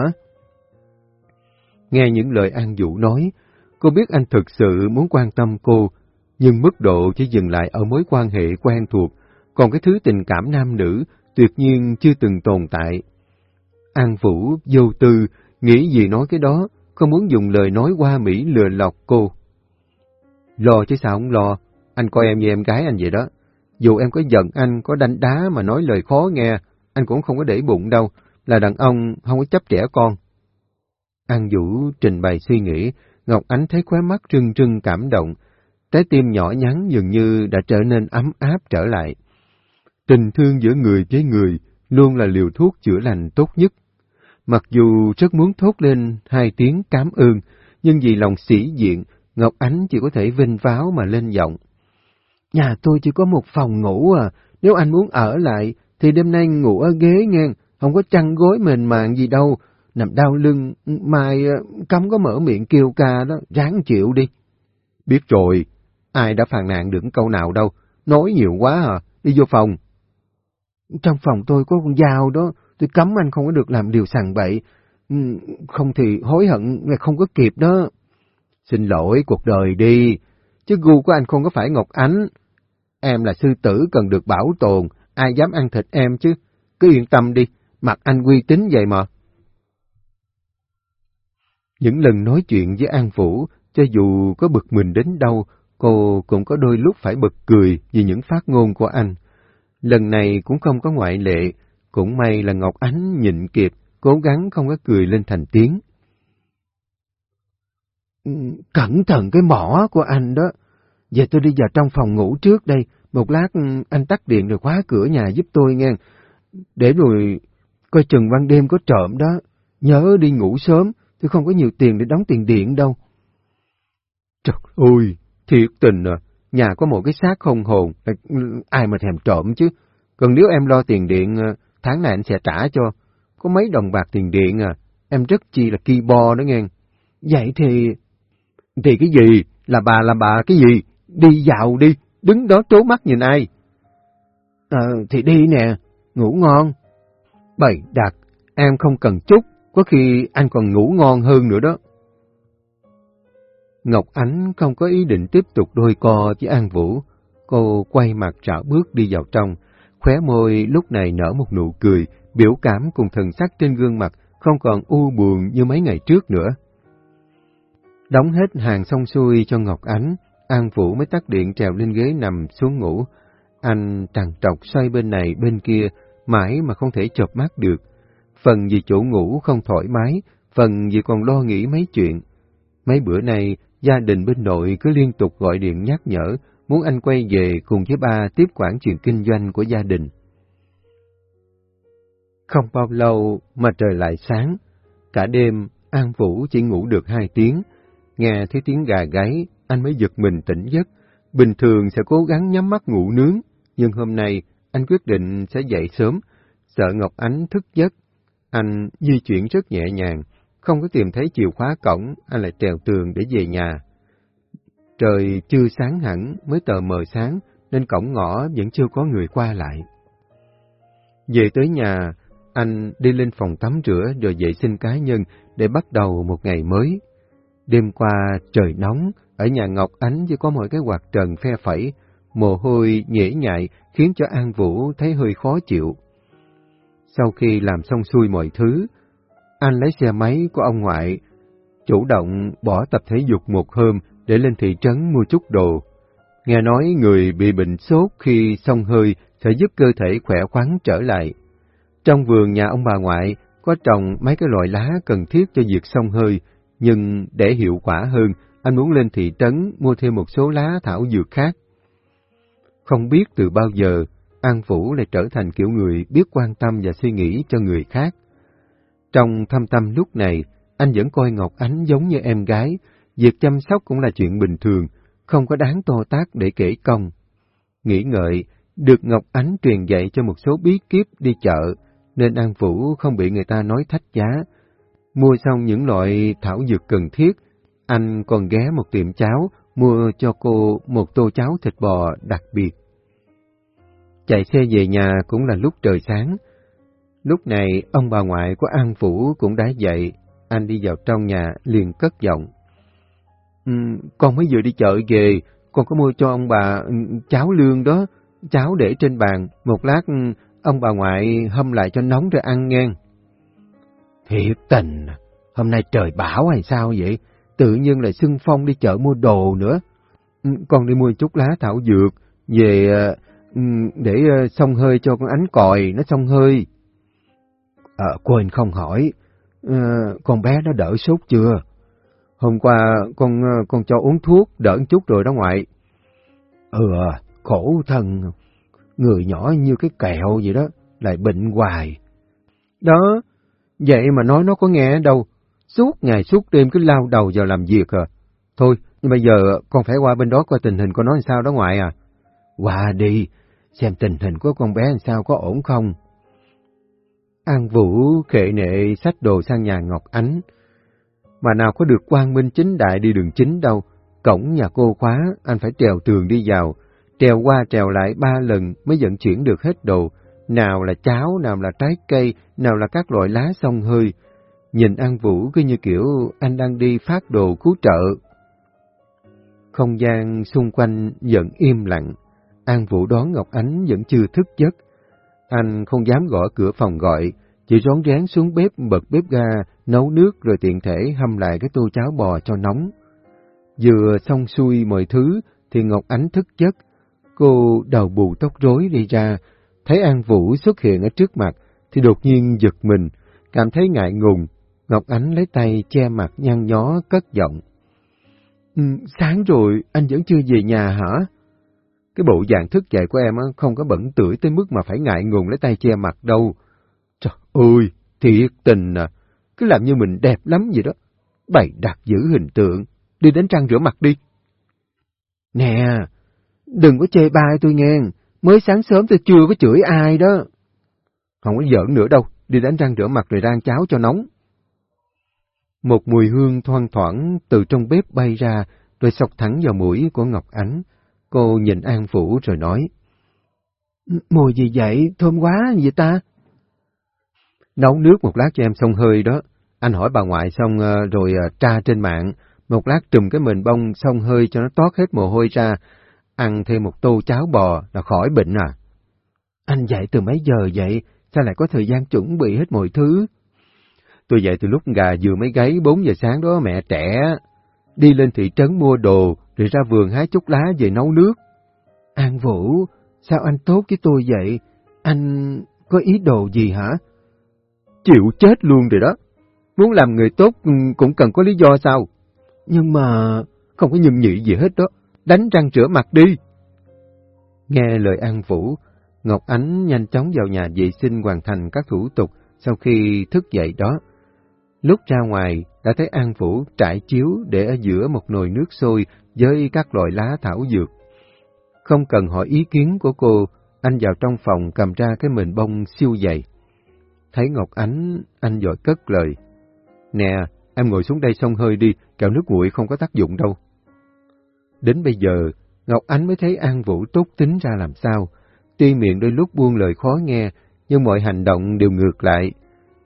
Nghe những lời An Vũ nói, cô biết anh thực sự muốn quan tâm cô, nhưng mức độ chỉ dừng lại ở mối quan hệ quen thuộc, còn cái thứ tình cảm nam nữ tuyệt nhiên chưa từng tồn tại. An Vũ vô tư, nghĩ gì nói cái đó, không muốn dùng lời nói qua Mỹ lừa lọc cô. Lo chứ sao không lo, anh coi em như em gái anh vậy đó. Dù em có giận anh, có đánh đá mà nói lời khó nghe, anh cũng không có để bụng đâu, là đàn ông không có chấp trẻ con. An Vũ trình bày suy nghĩ, Ngọc Ánh thấy khóe mắt trưng trưng cảm động, trái tim nhỏ nhắn dường như đã trở nên ấm áp trở lại. Tình thương giữa người với người luôn là liều thuốc chữa lành tốt nhất. Mặc dù rất muốn thốt lên hai tiếng cảm ơn, nhưng vì lòng sĩ diện, Ngọc Ánh chỉ có thể vinh váo mà lên giọng. Nhà tôi chỉ có một phòng ngủ à, nếu anh muốn ở lại, thì đêm nay ngủ ở ghế nghe, không có chăn gối mềm màng gì đâu, nằm đau lưng, mai à, cấm có mở miệng kêu ca đó, ráng chịu đi. Biết rồi, ai đã phàn nàn được câu nào đâu, nói nhiều quá à, đi vô phòng. Trong phòng tôi có con dao đó, tôi cấm anh không có được làm điều sằng bậy, ừ, không thì hối hận không có kịp đó. Xin lỗi cuộc đời đi, chứ gu của anh không có phải Ngọc Ánh. Em là sư tử cần được bảo tồn, ai dám ăn thịt em chứ, cứ yên tâm đi, mặt anh uy tín vậy mà. Những lần nói chuyện với An Vũ, cho dù có bực mình đến đâu, cô cũng có đôi lúc phải bật cười vì những phát ngôn của anh. Lần này cũng không có ngoại lệ, cũng may là Ngọc Ánh nhịn kịp, cố gắng không có cười lên thành tiếng. Ừ, cẩn thận cái mỏ của anh đó. Giờ tôi đi vào trong phòng ngủ trước đây, một lát ừ, anh tắt điện rồi khóa cửa nhà giúp tôi nghe. Để rồi coi chừng ban đêm có trộm đó. Nhớ đi ngủ sớm, tôi không có nhiều tiền để đóng tiền điện đâu. Trời ơi, thiệt tình à, nhà có một cái xác không hồn, ừ, ai mà thèm trộm chứ. Còn nếu em lo tiền điện, ờ, tháng này anh sẽ trả cho. Có mấy đồng bạc tiền điện à, em rất chi là ki bo đó nghe. Vậy thì... Thì cái gì? Là bà là bà cái gì? Đi dạo đi, đứng đó trố mắt nhìn ai? Ờ, thì đi nè, ngủ ngon. Bậy đặt, em không cần chút, có khi anh còn ngủ ngon hơn nữa đó. Ngọc Ánh không có ý định tiếp tục đôi co với An Vũ. Cô quay mặt trả bước đi vào trong, khóe môi lúc này nở một nụ cười, biểu cảm cùng thần sắc trên gương mặt không còn u buồn như mấy ngày trước nữa. Đóng hết hàng xong xuôi cho Ngọc Ánh, An Vũ mới tắt điện trèo lên ghế nằm xuống ngủ. Anh trằn trọc xoay bên này bên kia, mãi mà không thể chợp mắt được. Phần vì chỗ ngủ không thoải mái, phần vì còn lo nghĩ mấy chuyện. Mấy bữa nay, gia đình bên nội cứ liên tục gọi điện nhắc nhở, muốn anh quay về cùng với ba tiếp quản chuyện kinh doanh của gia đình. Không bao lâu mà trời lại sáng, cả đêm An Vũ chỉ ngủ được hai tiếng, nghe thấy tiếng gà gáy, anh mới giật mình tỉnh giấc. Bình thường sẽ cố gắng nhắm mắt ngủ nướng, nhưng hôm nay anh quyết định sẽ dậy sớm, sợ Ngọc Ánh thức giấc. Anh di chuyển rất nhẹ nhàng, không có tìm thấy chìa khóa cổng, anh lại trèo tường để về nhà. Trời chưa sáng hẳn, mới tờ mờ sáng, nên cổng ngõ vẫn chưa có người qua lại. Về tới nhà, anh đi lên phòng tắm rửa rồi vệ sinh cá nhân để bắt đầu một ngày mới. Đêm qua trời nóng, ở nhà Ngọc Ánh chỉ có mọi cái quạt trần phe phẩy, mồ hôi nhễ nhại khiến cho An Vũ thấy hơi khó chịu. Sau khi làm xong xuôi mọi thứ, anh lấy xe máy của ông ngoại, chủ động bỏ tập thể dục một hôm để lên thị trấn mua chút đồ. Nghe nói người bị bệnh sốt khi xong hơi sẽ giúp cơ thể khỏe khoắn trở lại. Trong vườn nhà ông bà ngoại có trồng mấy cái loại lá cần thiết cho việc xong hơi, nhưng để hiệu quả hơn, anh muốn lên thị trấn mua thêm một số lá thảo dược khác. Không biết từ bao giờ, An Vũ lại trở thành kiểu người biết quan tâm và suy nghĩ cho người khác. Trong thâm tâm lúc này, anh vẫn coi Ngọc Ánh giống như em gái, việc chăm sóc cũng là chuyện bình thường, không có đáng to tác để kể công. Nghĩ ngợi, được Ngọc Ánh truyền dạy cho một số bí kíp đi chợ, nên An Vũ không bị người ta nói thách giá. Mua xong những loại thảo dược cần thiết, anh còn ghé một tiệm cháo, mua cho cô một tô cháo thịt bò đặc biệt. Chạy xe về nhà cũng là lúc trời sáng. Lúc này, ông bà ngoại của An Phủ cũng đã dậy. Anh đi vào trong nhà, liền cất giọng. Um, con mới vừa đi chợ về, con có mua cho ông bà um, cháo lương đó, cháo để trên bàn, một lát um, ông bà ngoại hâm lại cho nóng rồi ăn nghe. Thiệt tình, hôm nay trời bão hay sao vậy? Tự nhiên lại xưng phong đi chợ mua đồ nữa. Con đi mua chút lá thảo dược, về để xông hơi cho con ánh còi, nó xông hơi. À, quên không hỏi, à, con bé nó đỡ sốt chưa? Hôm qua con ờ, con cho uống thuốc, đỡ một chút rồi đó ngoại. Ừ, khổ thân, người nhỏ như cái kẹo vậy đó, lại bệnh hoài. Đó, vậy mà nói nó có nghe đâu, suốt ngày suốt đêm cứ lao đầu vào làm việc à. Thôi, nhưng bây giờ con phải qua bên đó coi tình hình của nó làm sao đó ngoại à. Qua đi, xem tình hình của con bé làm sao có ổn không. An Vũ khệ nệ sách đồ sang nhà Ngọc Ánh. Mà nào có được quang minh chính đại đi đường chính đâu. Cổng nhà cô khóa, anh phải trèo tường đi vào. Trèo qua trèo lại ba lần mới vận chuyển được hết đồ. Nào là cháo, nào là trái cây, nào là các loại lá sông hơi. Nhìn An Vũ cứ như kiểu anh đang đi phát đồ cứu trợ. Không gian xung quanh vẫn im lặng. An Vũ đón Ngọc Ánh vẫn chưa thức giấc. Anh không dám gõ cửa phòng gọi, chỉ rón rén xuống bếp bật bếp ga, nấu nước rồi tiện thể hâm lại cái tô cháo bò cho nóng. Vừa xong xuôi mọi thứ thì Ngọc Ánh thức giấc. Cô đầu bù tóc rối đi ra, thấy An Vũ xuất hiện ở trước mặt thì đột nhiên giật mình, cảm thấy ngại ngùng. Ngọc Ánh lấy tay che mặt nhăn nhó cất giọng. Ừ, sáng rồi, anh vẫn chưa về nhà hả? Cái bộ dạng thức dậy của em không có bẩn tưởi tới mức mà phải ngại ngùng lấy tay che mặt đâu. Trời ơi, thiệt tình à, cứ làm như mình đẹp lắm vậy đó. Bày đặt giữ hình tượng, đi đến trang rửa mặt đi. Nè, đừng có chê bai tôi nghe, mới sáng sớm tôi chưa có chửi ai đó. Không có giỡn nữa đâu, đi đánh răng rửa mặt rồi rang cháo cho nóng. Một mùi hương thoang thoảng từ trong bếp bay ra, rồi sọc thẳng vào mũi của Ngọc Ánh. Cô nhìn An Phủ rồi nói. Mùi gì vậy? Thơm quá vậy ta? Nấu nước một lát cho em xong hơi đó. Anh hỏi bà ngoại xong ờ, rồi ờ, tra trên mạng. Một lát trùm cái mền bông xong hơi cho nó toát hết mồ hôi ra. Ăn thêm một tô cháo bò là khỏi bệnh à. Anh dậy từ mấy giờ vậy? Sao lại có thời gian chuẩn bị hết mọi thứ? Tôi dậy từ lúc gà vừa mới gáy 4 giờ sáng đó mẹ trẻ. Đi lên thị trấn mua đồ, rồi ra vườn hái chút lá về nấu nước. An Vũ, sao anh tốt với tôi vậy? Anh có ý đồ gì hả? Chịu chết luôn rồi đó. Muốn làm người tốt ừ, cũng cần có lý do sao? Nhưng mà... Không có nhân nhị gì hết đó. Đánh răng rửa mặt đi. Nghe lời An Vũ, Ngọc Ánh nhanh chóng vào nhà vệ sinh hoàn thành các thủ tục sau khi thức dậy đó. Lúc ra ngoài, đã thấy An Vũ trải chiếu để ở giữa một nồi nước sôi với các loại lá thảo dược. Không cần hỏi ý kiến của cô, anh vào trong phòng cầm ra cái mền bông siêu dày. Thấy Ngọc Ánh, anh dội cất lời. Nè, em ngồi xuống đây xong hơi đi, kẹo nước nguội không có tác dụng đâu. Đến bây giờ, Ngọc Ánh mới thấy An Vũ tốt tính ra làm sao. Tuy miệng đôi lúc buông lời khó nghe, nhưng mọi hành động đều ngược lại.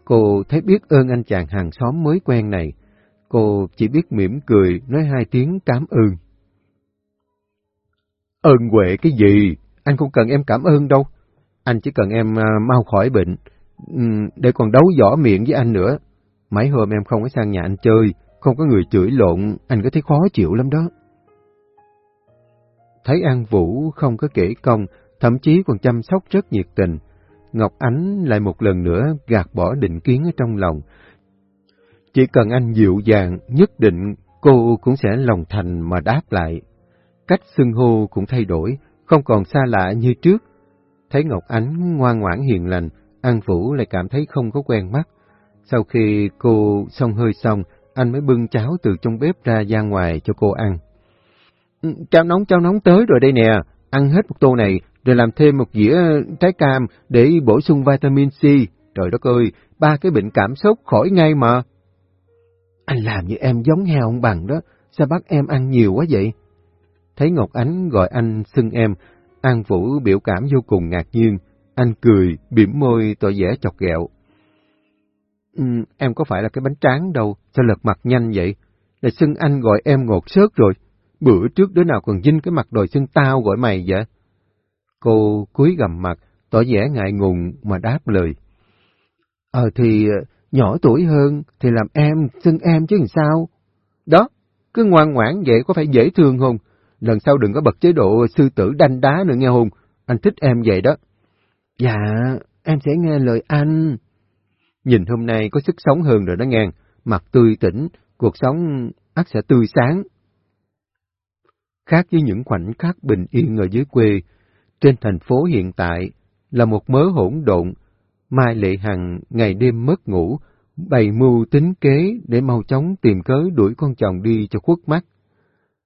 Cô thấy biết ơn anh chàng hàng xóm mới quen này. Cô chỉ biết mỉm cười, nói hai tiếng cảm ơn. Ơn huệ cái gì? Anh không cần em cảm ơn đâu. Anh chỉ cần em à, mau khỏi bệnh, ừ, để còn đấu võ miệng với anh nữa. Mấy hôm em không có sang nhà anh chơi, không có người chửi lộn, anh có thấy khó chịu lắm đó. Thấy An Vũ không có kể công, thậm chí còn chăm sóc rất nhiệt tình. Ngọc Ánh lại một lần nữa gạt bỏ định kiến ở trong lòng. Chỉ cần anh dịu dàng, nhất định cô cũng sẽ lòng thành mà đáp lại. Cách xưng hô cũng thay đổi, không còn xa lạ như trước. Thấy Ngọc Ánh ngoan ngoãn hiền lành, An Vũ lại cảm thấy không có quen mắt. Sau khi cô xong hơi xong, anh mới bưng cháo từ trong bếp ra ra ngoài cho cô ăn. Ừ, cháo nóng cháo nóng tới rồi đây nè, ăn hết một tô này, rồi làm thêm một dĩa trái cam để bổ sung vitamin C. Trời đất ơi, ba cái bệnh cảm sốt khỏi ngay mà. Anh làm như em giống heo ông bằng đó, sao bắt em ăn nhiều quá vậy? Thấy Ngọc Ánh gọi anh xưng em, An Vũ biểu cảm vô cùng ngạc nhiên. Anh cười, bỉm môi tỏ vẻ chọc ghẹo. Ừ, em có phải là cái bánh tráng đâu, sao lật mặt nhanh vậy? Là xưng anh gọi em ngột sớt rồi. Bữa trước đứa nào còn dinh cái mặt đòi xưng tao gọi mày vậy? Cô cúi gầm mặt, tỏ vẻ ngại ngùng mà đáp lời. Ờ thì ờ, nhỏ tuổi hơn thì làm em, xưng em chứ làm sao? Đó, cứ ngoan ngoãn vậy có phải dễ thương không? Lần sau đừng có bật chế độ sư tử đanh đá nữa nghe hùng, anh thích em vậy đó. Dạ, em sẽ nghe lời anh. Nhìn hôm nay có sức sống hơn rồi đó ngang, mặt tươi tỉnh, cuộc sống ắt sẽ tươi sáng. Khác với những khoảnh khắc bình yên ở dưới quê, trên thành phố hiện tại là một mớ hỗn độn, Mai Lệ Hằng ngày đêm mất ngủ, bày mưu tính kế để mau chóng tìm cớ đuổi con chồng đi cho khuất mắt.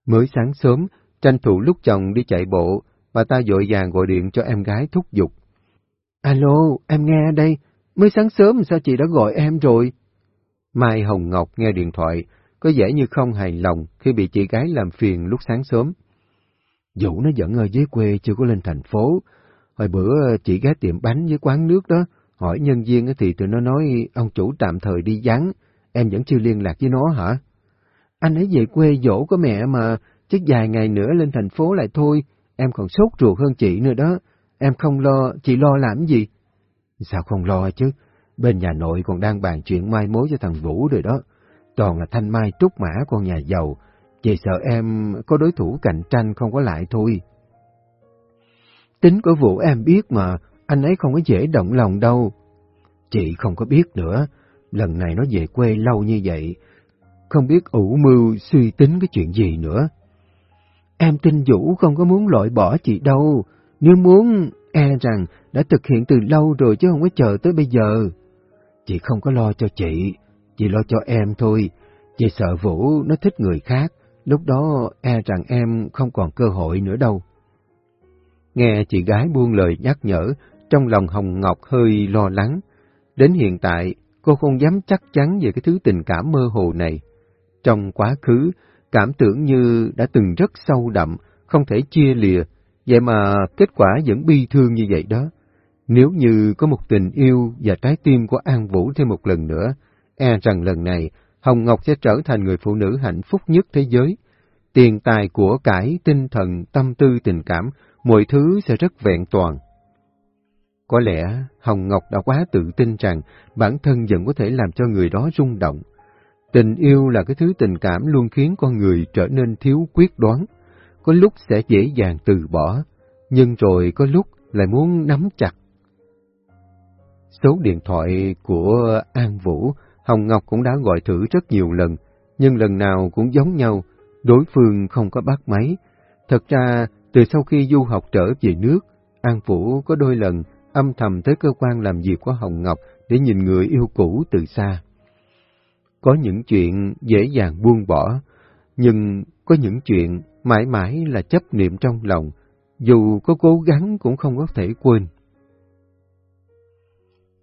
Mới sáng sớm, tranh thủ lúc chồng đi chạy bộ, bà ta dội vàng gọi điện cho em gái thúc giục. Alo, em nghe đây, mới sáng sớm sao chị đã gọi em rồi? Mai Hồng Ngọc nghe điện thoại, có vẻ như không hài lòng khi bị chị gái làm phiền lúc sáng sớm. Vũ nó vẫn ở dưới quê chưa có lên thành phố. Hồi bữa ờ, chị ghé tiệm bánh với quán nước đó, hỏi nhân viên thì tụi nó nói ông chủ tạm thời đi vắng, em vẫn chưa liên lạc với nó hả? Anh ấy về quê dỗ có mẹ mà, chắc vài ngày nữa lên thành phố lại thôi, em còn sốt ruột hơn chị nữa đó. Em không lo, chị lo làm gì? Sao không lo chứ? Bên nhà nội còn đang bàn chuyện mai mối cho thằng Vũ rồi đó. Toàn là thanh mai trúc mã con nhà giàu. Chị sợ em có đối thủ cạnh tranh không có lại thôi. Tính của Vũ em biết mà, anh ấy không có dễ động lòng đâu. Chị không có biết nữa, lần này nó về quê lâu như vậy, không biết ủ mưu suy tính cái chuyện gì nữa. Em tin Vũ không có muốn loại bỏ chị đâu, nếu muốn, e rằng đã thực hiện từ lâu rồi chứ không có chờ tới bây giờ. Chị không có lo cho chị, chị lo cho em thôi. Chị sợ Vũ nó thích người khác, lúc đó e rằng em không còn cơ hội nữa đâu. Nghe chị gái buông lời nhắc nhở, trong lòng Hồng Ngọc hơi lo lắng. Đến hiện tại, cô không dám chắc chắn về cái thứ tình cảm mơ hồ này. Trong quá khứ, cảm tưởng như đã từng rất sâu đậm, không thể chia lìa, vậy mà kết quả vẫn bi thương như vậy đó. Nếu như có một tình yêu và trái tim của An Vũ thêm một lần nữa, e rằng lần này Hồng Ngọc sẽ trở thành người phụ nữ hạnh phúc nhất thế giới. Tiền tài của cải, tinh thần, tâm tư, tình cảm, mọi thứ sẽ rất vẹn toàn. Có lẽ Hồng Ngọc đã quá tự tin rằng bản thân vẫn có thể làm cho người đó rung động. Tình yêu là cái thứ tình cảm luôn khiến con người trở nên thiếu quyết đoán. Có lúc sẽ dễ dàng từ bỏ, nhưng rồi có lúc lại muốn nắm chặt. Số điện thoại của An Vũ, Hồng Ngọc cũng đã gọi thử rất nhiều lần, nhưng lần nào cũng giống nhau, đối phương không có bắt máy. Thật ra, từ sau khi du học trở về nước, An Phủ có đôi lần âm thầm tới cơ quan làm việc của Hồng Ngọc để nhìn người yêu cũ từ xa. Có những chuyện dễ dàng buông bỏ, nhưng có những chuyện mãi mãi là chấp niệm trong lòng, dù có cố gắng cũng không có thể quên.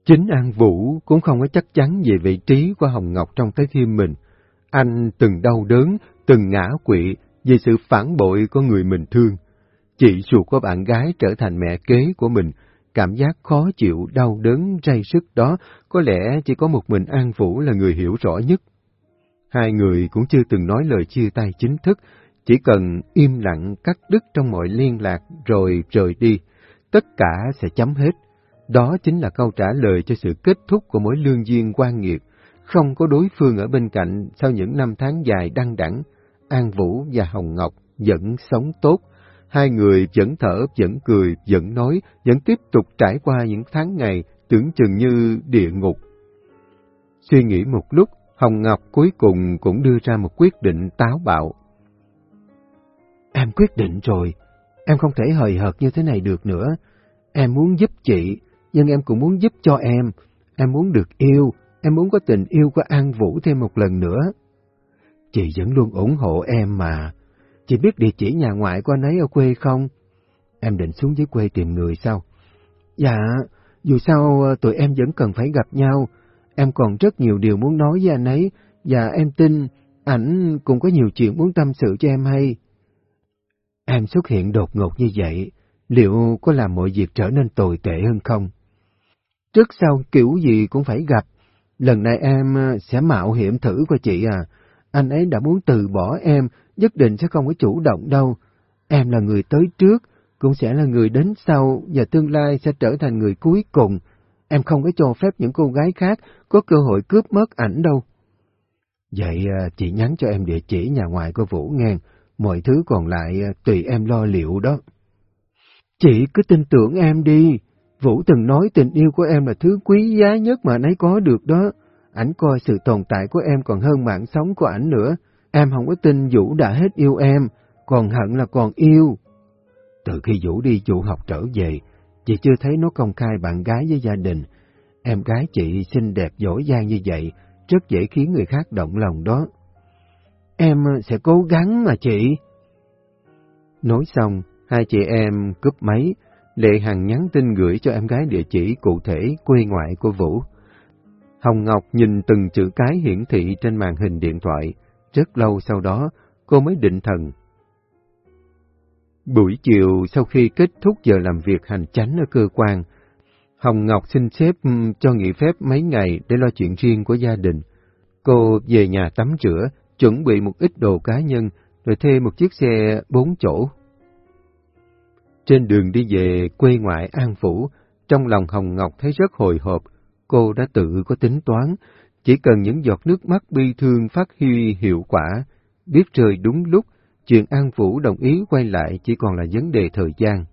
Chính An Vũ cũng không có chắc chắn về vị trí của Hồng Ngọc trong cái phim mình. Anh từng đau đớn, từng ngã quỵ vì sự phản bội của người mình thương. Chị ruột của bạn gái trở thành mẹ kế của mình, cảm giác khó chịu, đau đớn, ray sức đó có lẽ chỉ có một mình An Vũ là người hiểu rõ nhất. Hai người cũng chưa từng nói lời chia tay chính thức, chỉ cần im lặng cắt đứt trong mọi liên lạc rồi rời đi, tất cả sẽ chấm hết. Đó chính là câu trả lời cho sự kết thúc của mối lương duyên quan nghiệt. Không có đối phương ở bên cạnh sau những năm tháng dài đăng đẳng, An Vũ và Hồng Ngọc vẫn sống tốt. Hai người vẫn thở, vẫn cười, vẫn nói, vẫn tiếp tục trải qua những tháng ngày tưởng chừng như địa ngục. Suy nghĩ một lúc, Hồng Ngọc cuối cùng cũng đưa ra một quyết định táo bạo. Em quyết định rồi, em không thể hời hợt như thế này được nữa. Em muốn giúp chị, nhưng em cũng muốn giúp cho em. Em muốn được yêu, em muốn có tình yêu của An Vũ thêm một lần nữa. Chị vẫn luôn ủng hộ em mà. Chị biết địa chỉ nhà ngoại của anh ấy ở quê không? Em định xuống dưới quê tìm người sao? Dạ, dù sao ờ, tụi em vẫn cần phải gặp nhau. Em còn rất nhiều điều muốn nói với anh ấy, và em tin ảnh cũng có nhiều chuyện muốn tâm sự cho em hay. Em xuất hiện đột ngột như vậy, liệu có làm mọi việc trở nên tồi tệ hơn không? Trước sau kiểu gì cũng phải gặp, lần này em ờ, sẽ mạo hiểm thử coi chị à, anh ấy đã muốn từ bỏ em, nhất định sẽ không có chủ động đâu. Em là người tới trước, cũng sẽ là người đến sau và tương lai sẽ trở thành người cuối cùng. Em không có cho phép những cô gái khác có cơ hội cướp mất ảnh đâu. Vậy ờ, chị nhắn cho em địa chỉ nhà ngoại của Vũ ngang, mọi thứ còn lại ờ, tùy em lo liệu đó. Chị cứ tin tưởng em đi, Vũ từng nói tình yêu của em là thứ quý giá nhất mà anh ấy có được đó. Ảnh coi sự tồn tại của em còn hơn mạng sống của ảnh nữa. Em không có tin Vũ đã hết yêu em, còn hận là còn yêu. Từ khi Vũ đi du học trở về, chị chưa thấy nó công khai bạn gái với gia đình. Em gái chị xinh đẹp giỏi giang như vậy, rất dễ khiến người khác động lòng đó. Em sẽ cố gắng mà chị. Nói xong, hai chị em cúp máy, Lệ Hằng nhắn tin gửi cho em gái địa chỉ cụ thể quê ngoại của Vũ. Hồng Ngọc nhìn từng chữ cái hiển thị trên màn hình điện thoại. Rất lâu sau đó, cô mới định thần. Buổi chiều sau khi kết thúc giờ làm việc hành chánh ở cơ quan, Hồng Ngọc xin xếp cho nghỉ phép mấy ngày để lo chuyện riêng của gia đình. Cô về nhà tắm rửa, chuẩn bị một ít đồ cá nhân, rồi thuê một chiếc xe bốn chỗ trên đường đi về quê ngoại An Phủ, trong lòng Hồng Ngọc thấy rất hồi hộp, cô đã tự có tính toán, chỉ cần những giọt nước mắt bi thương phát huy hiệu quả, biết trời đúng lúc, chuyện An Phủ đồng ý quay lại chỉ còn là vấn đề thời gian.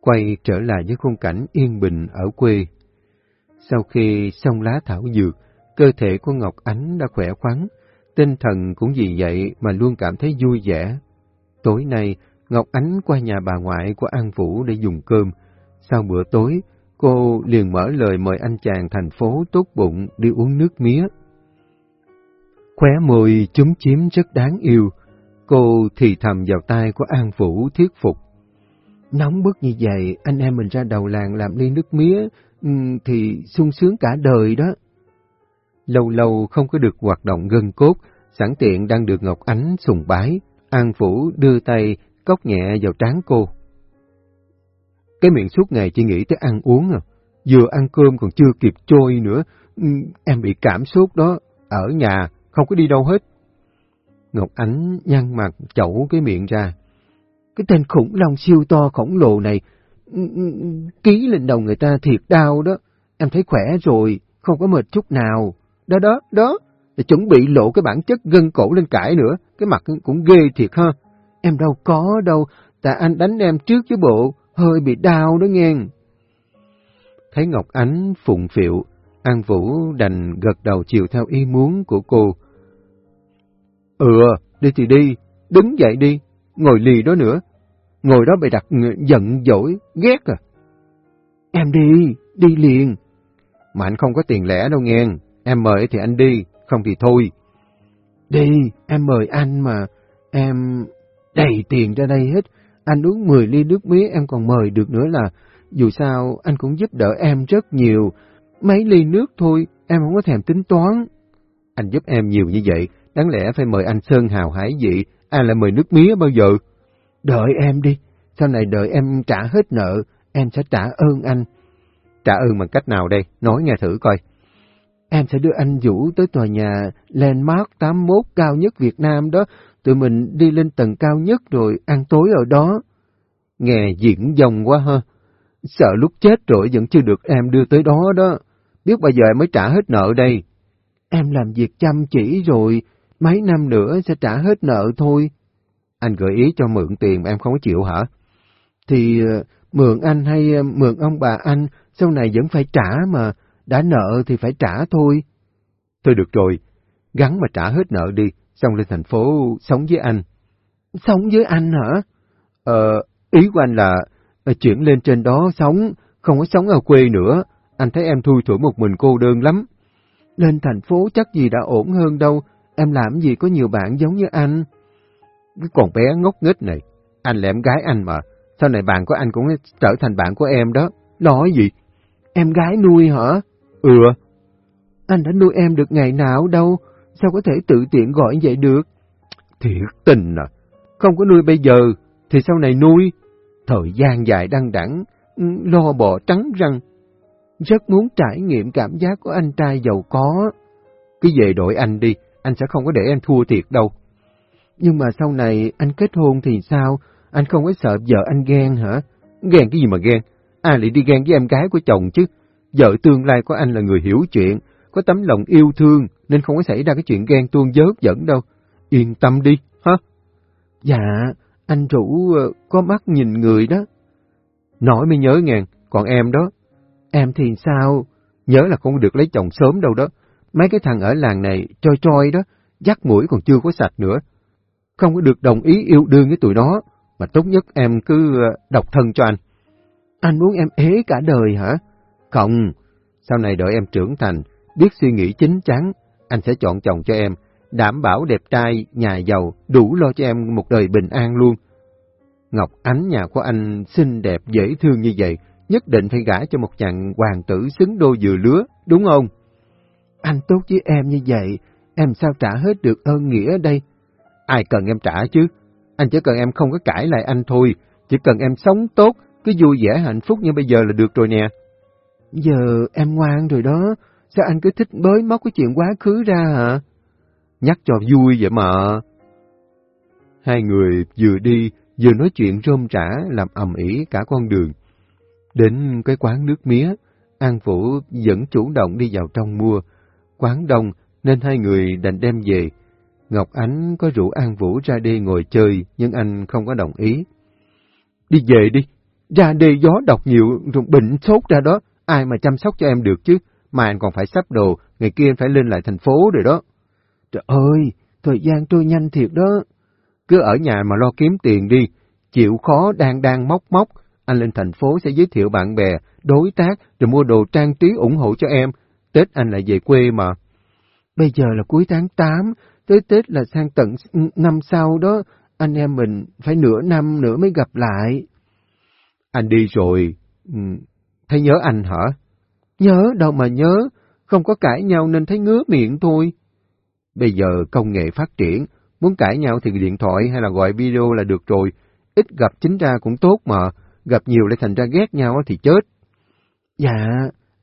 Quay trở lại với khung cảnh yên bình ở quê. Sau khi xong lá thảo dược, cơ thể của Ngọc Ánh đã khỏe khoắn, tinh thần cũng vì vậy mà luôn cảm thấy vui vẻ. Tối nay, Ngọc Ánh qua nhà bà ngoại của An Vũ để dùng cơm. Sau bữa tối, cô liền mở lời mời anh chàng thành phố tốt bụng đi uống nước mía. Khóe môi chúm chiếm rất đáng yêu, cô thì thầm vào tai của An Vũ thuyết phục. Nóng bức như vậy, anh em mình ra đầu làng làm ly nước mía, ừ, thì sung sướng cả đời đó. Lâu lâu không có được hoạt động gân cốt, sẵn tiện đang được Ngọc Ánh sùng bái, An Vũ đưa tay cốc nhẹ vào trán cô. Cái miệng suốt ngày chỉ nghĩ tới ăn uống à, vừa ăn cơm còn chưa kịp trôi nữa, ừ, em bị cảm sốt đó, ở nhà, không có đi đâu hết. Ngọc Ánh nhăn mặt chậu cái miệng ra. Cái tên khủng long siêu to khổng lồ này, ừ, ừ, ký lên đầu người ta thiệt đau đó, em thấy khỏe rồi, không có mệt chút nào. Đó đó, đó, để chuẩn bị lộ cái bản chất gân cổ lên cãi nữa, cái mặt cũng ghê thiệt ha. Em đâu có đâu, tại anh đánh em trước chứ bộ, hơi bị đau đó nghe. Thấy Ngọc Ánh phụng phịu, An Vũ đành gật đầu chiều theo ý muốn của cô. Ừ, đi thì đi, đứng dậy đi, ngồi lì đó nữa. Ngồi đó bày đặt giận dỗi, ghét à. Em đi, đi liền. Mà anh không có tiền lẻ đâu nghe, em mời thì anh đi, không thì thôi. Đi, em mời anh mà, em đầy tiền ra đây hết. Anh uống 10 ly nước mía em còn mời được nữa là, dù sao anh cũng giúp đỡ em rất nhiều. Mấy ly nước thôi, em không có thèm tính toán. Anh giúp em nhiều như vậy, đáng lẽ phải mời anh Sơn hào hải dị, ai lại mời nước mía bao giờ? Đợi em đi, sau này đợi em trả hết nợ, em sẽ trả ơn anh. Trả ơn bằng cách nào đây? Nói nghe thử coi. Em sẽ đưa anh Vũ tới tòa nhà Landmark 81 cao nhất Việt Nam đó, tụi mình đi lên tầng cao nhất rồi ăn tối ở đó. Nghe diễn dòng quá ha. Sợ lúc chết rồi vẫn chưa được em đưa tới đó đó. Biết bao giờ em mới trả hết nợ đây. Em làm việc chăm chỉ rồi, mấy năm nữa sẽ trả hết nợ thôi. Anh gợi ý cho mượn tiền em không có chịu hả? Thì ờ, mượn anh hay ờ, mượn ông bà anh, sau này vẫn phải trả mà, đã nợ thì phải trả thôi. Thôi được rồi, gắn mà trả hết nợ đi, xong lên thành phố sống với anh. Sống với anh hả? Ờ, ý của anh là ờ, chuyển lên trên đó sống, không có sống ở quê nữa. Anh thấy em thui thủi một mình cô đơn lắm. Lên thành phố chắc gì đã ổn hơn đâu, em làm gì có nhiều bạn giống như anh. Cái con bé ngốc nghếch này, anh là em gái anh mà, sau này bạn của anh cũng trở thành bạn của em đó. Nói gì? Em gái nuôi hả? Ừ. Anh đã nuôi em được ngày nào đâu, sao có thể tự tiện gọi vậy được? Thiệt tình à, không có nuôi bây giờ, thì sau này nuôi. Thời gian dài đăng đẳng, ừ, lo bò trắng răng. Rất muốn trải nghiệm cảm giác của anh trai giàu có. Cứ về đội anh đi, anh sẽ không có để em thua thiệt đâu. Nhưng mà sau này anh kết hôn thì sao? Anh không có sợ vợ anh ghen hả? Ghen cái gì mà ghen? Ai lại đi ghen với em gái của chồng chứ? Vợ tương lai của anh là người hiểu chuyện, có tấm lòng yêu thương, nên không có xảy ra cái chuyện ghen tuôn dớt dẫn đâu. Yên tâm đi, hả? Dạ, anh rủ ờ, có mắt nhìn người đó. Nói mới nhớ ngàn, còn em đó. Em thì sao? Nhớ là không được lấy chồng sớm đâu đó. Mấy cái thằng ở làng này trôi trôi đó, dắt mũi còn chưa có sạch nữa. Không có được đồng ý yêu đương với tụi nó, mà tốt nhất em cứ ờ, độc thân cho anh. Anh muốn em ế cả đời hả? Không, sau này đợi em trưởng thành, biết suy nghĩ chính chắn, anh sẽ chọn chồng cho em, đảm bảo đẹp trai, nhà giàu, đủ lo cho em một đời bình an luôn. Ngọc Ánh nhà của anh xinh đẹp, dễ thương như vậy, nhất định phải gả cho một chàng hoàng tử xứng đôi dừa lứa, đúng không? Anh tốt với em như vậy, em sao trả hết được ơn nghĩa đây? Ai cần em trả chứ? Anh chỉ cần em không có cãi lại anh thôi, chỉ cần em sống tốt, cứ vui vẻ hạnh phúc như bây giờ là được rồi nè. Giờ em ngoan rồi đó, sao anh cứ thích bới móc cái chuyện quá khứ ra hả? Nhắc cho vui vậy mà. Hai người vừa đi, vừa nói chuyện rôm rã làm ầm ĩ cả con đường. Đến cái quán nước mía, An Vũ vẫn chủ động đi vào trong mua. Quán đông nên hai người đành đem về. Ngọc Ánh có rủ An Vũ ra đi ngồi chơi, nhưng anh không có đồng ý. Đi về đi, ra đi gió độc nhiều, rồi bệnh sốt ra đó, ai mà chăm sóc cho em được chứ, mà anh còn phải sắp đồ, ngày kia phải lên lại thành phố rồi đó. Trời ơi, thời gian trôi nhanh thiệt đó. Cứ ở nhà mà lo kiếm tiền đi, chịu khó đang đang móc móc, anh lên thành phố sẽ giới thiệu bạn bè, đối tác, rồi mua đồ trang trí ủng hộ cho em. Tết anh lại về quê mà. Bây giờ là cuối tháng 8, tới Tết là sang tận năm sau đó, anh em mình phải nửa năm nữa mới gặp lại. Anh đi rồi, ừ, thấy nhớ anh hả? Nhớ đâu mà nhớ, không có cãi nhau nên thấy ngứa miệng thôi. Bây giờ công nghệ phát triển, muốn cãi nhau thì điện thoại hay là gọi video là được rồi, ít gặp chính ra cũng tốt mà, gặp nhiều lại thành ra ghét nhau thì chết. Dạ,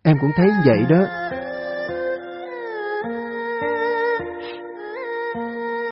em cũng thấy vậy đó.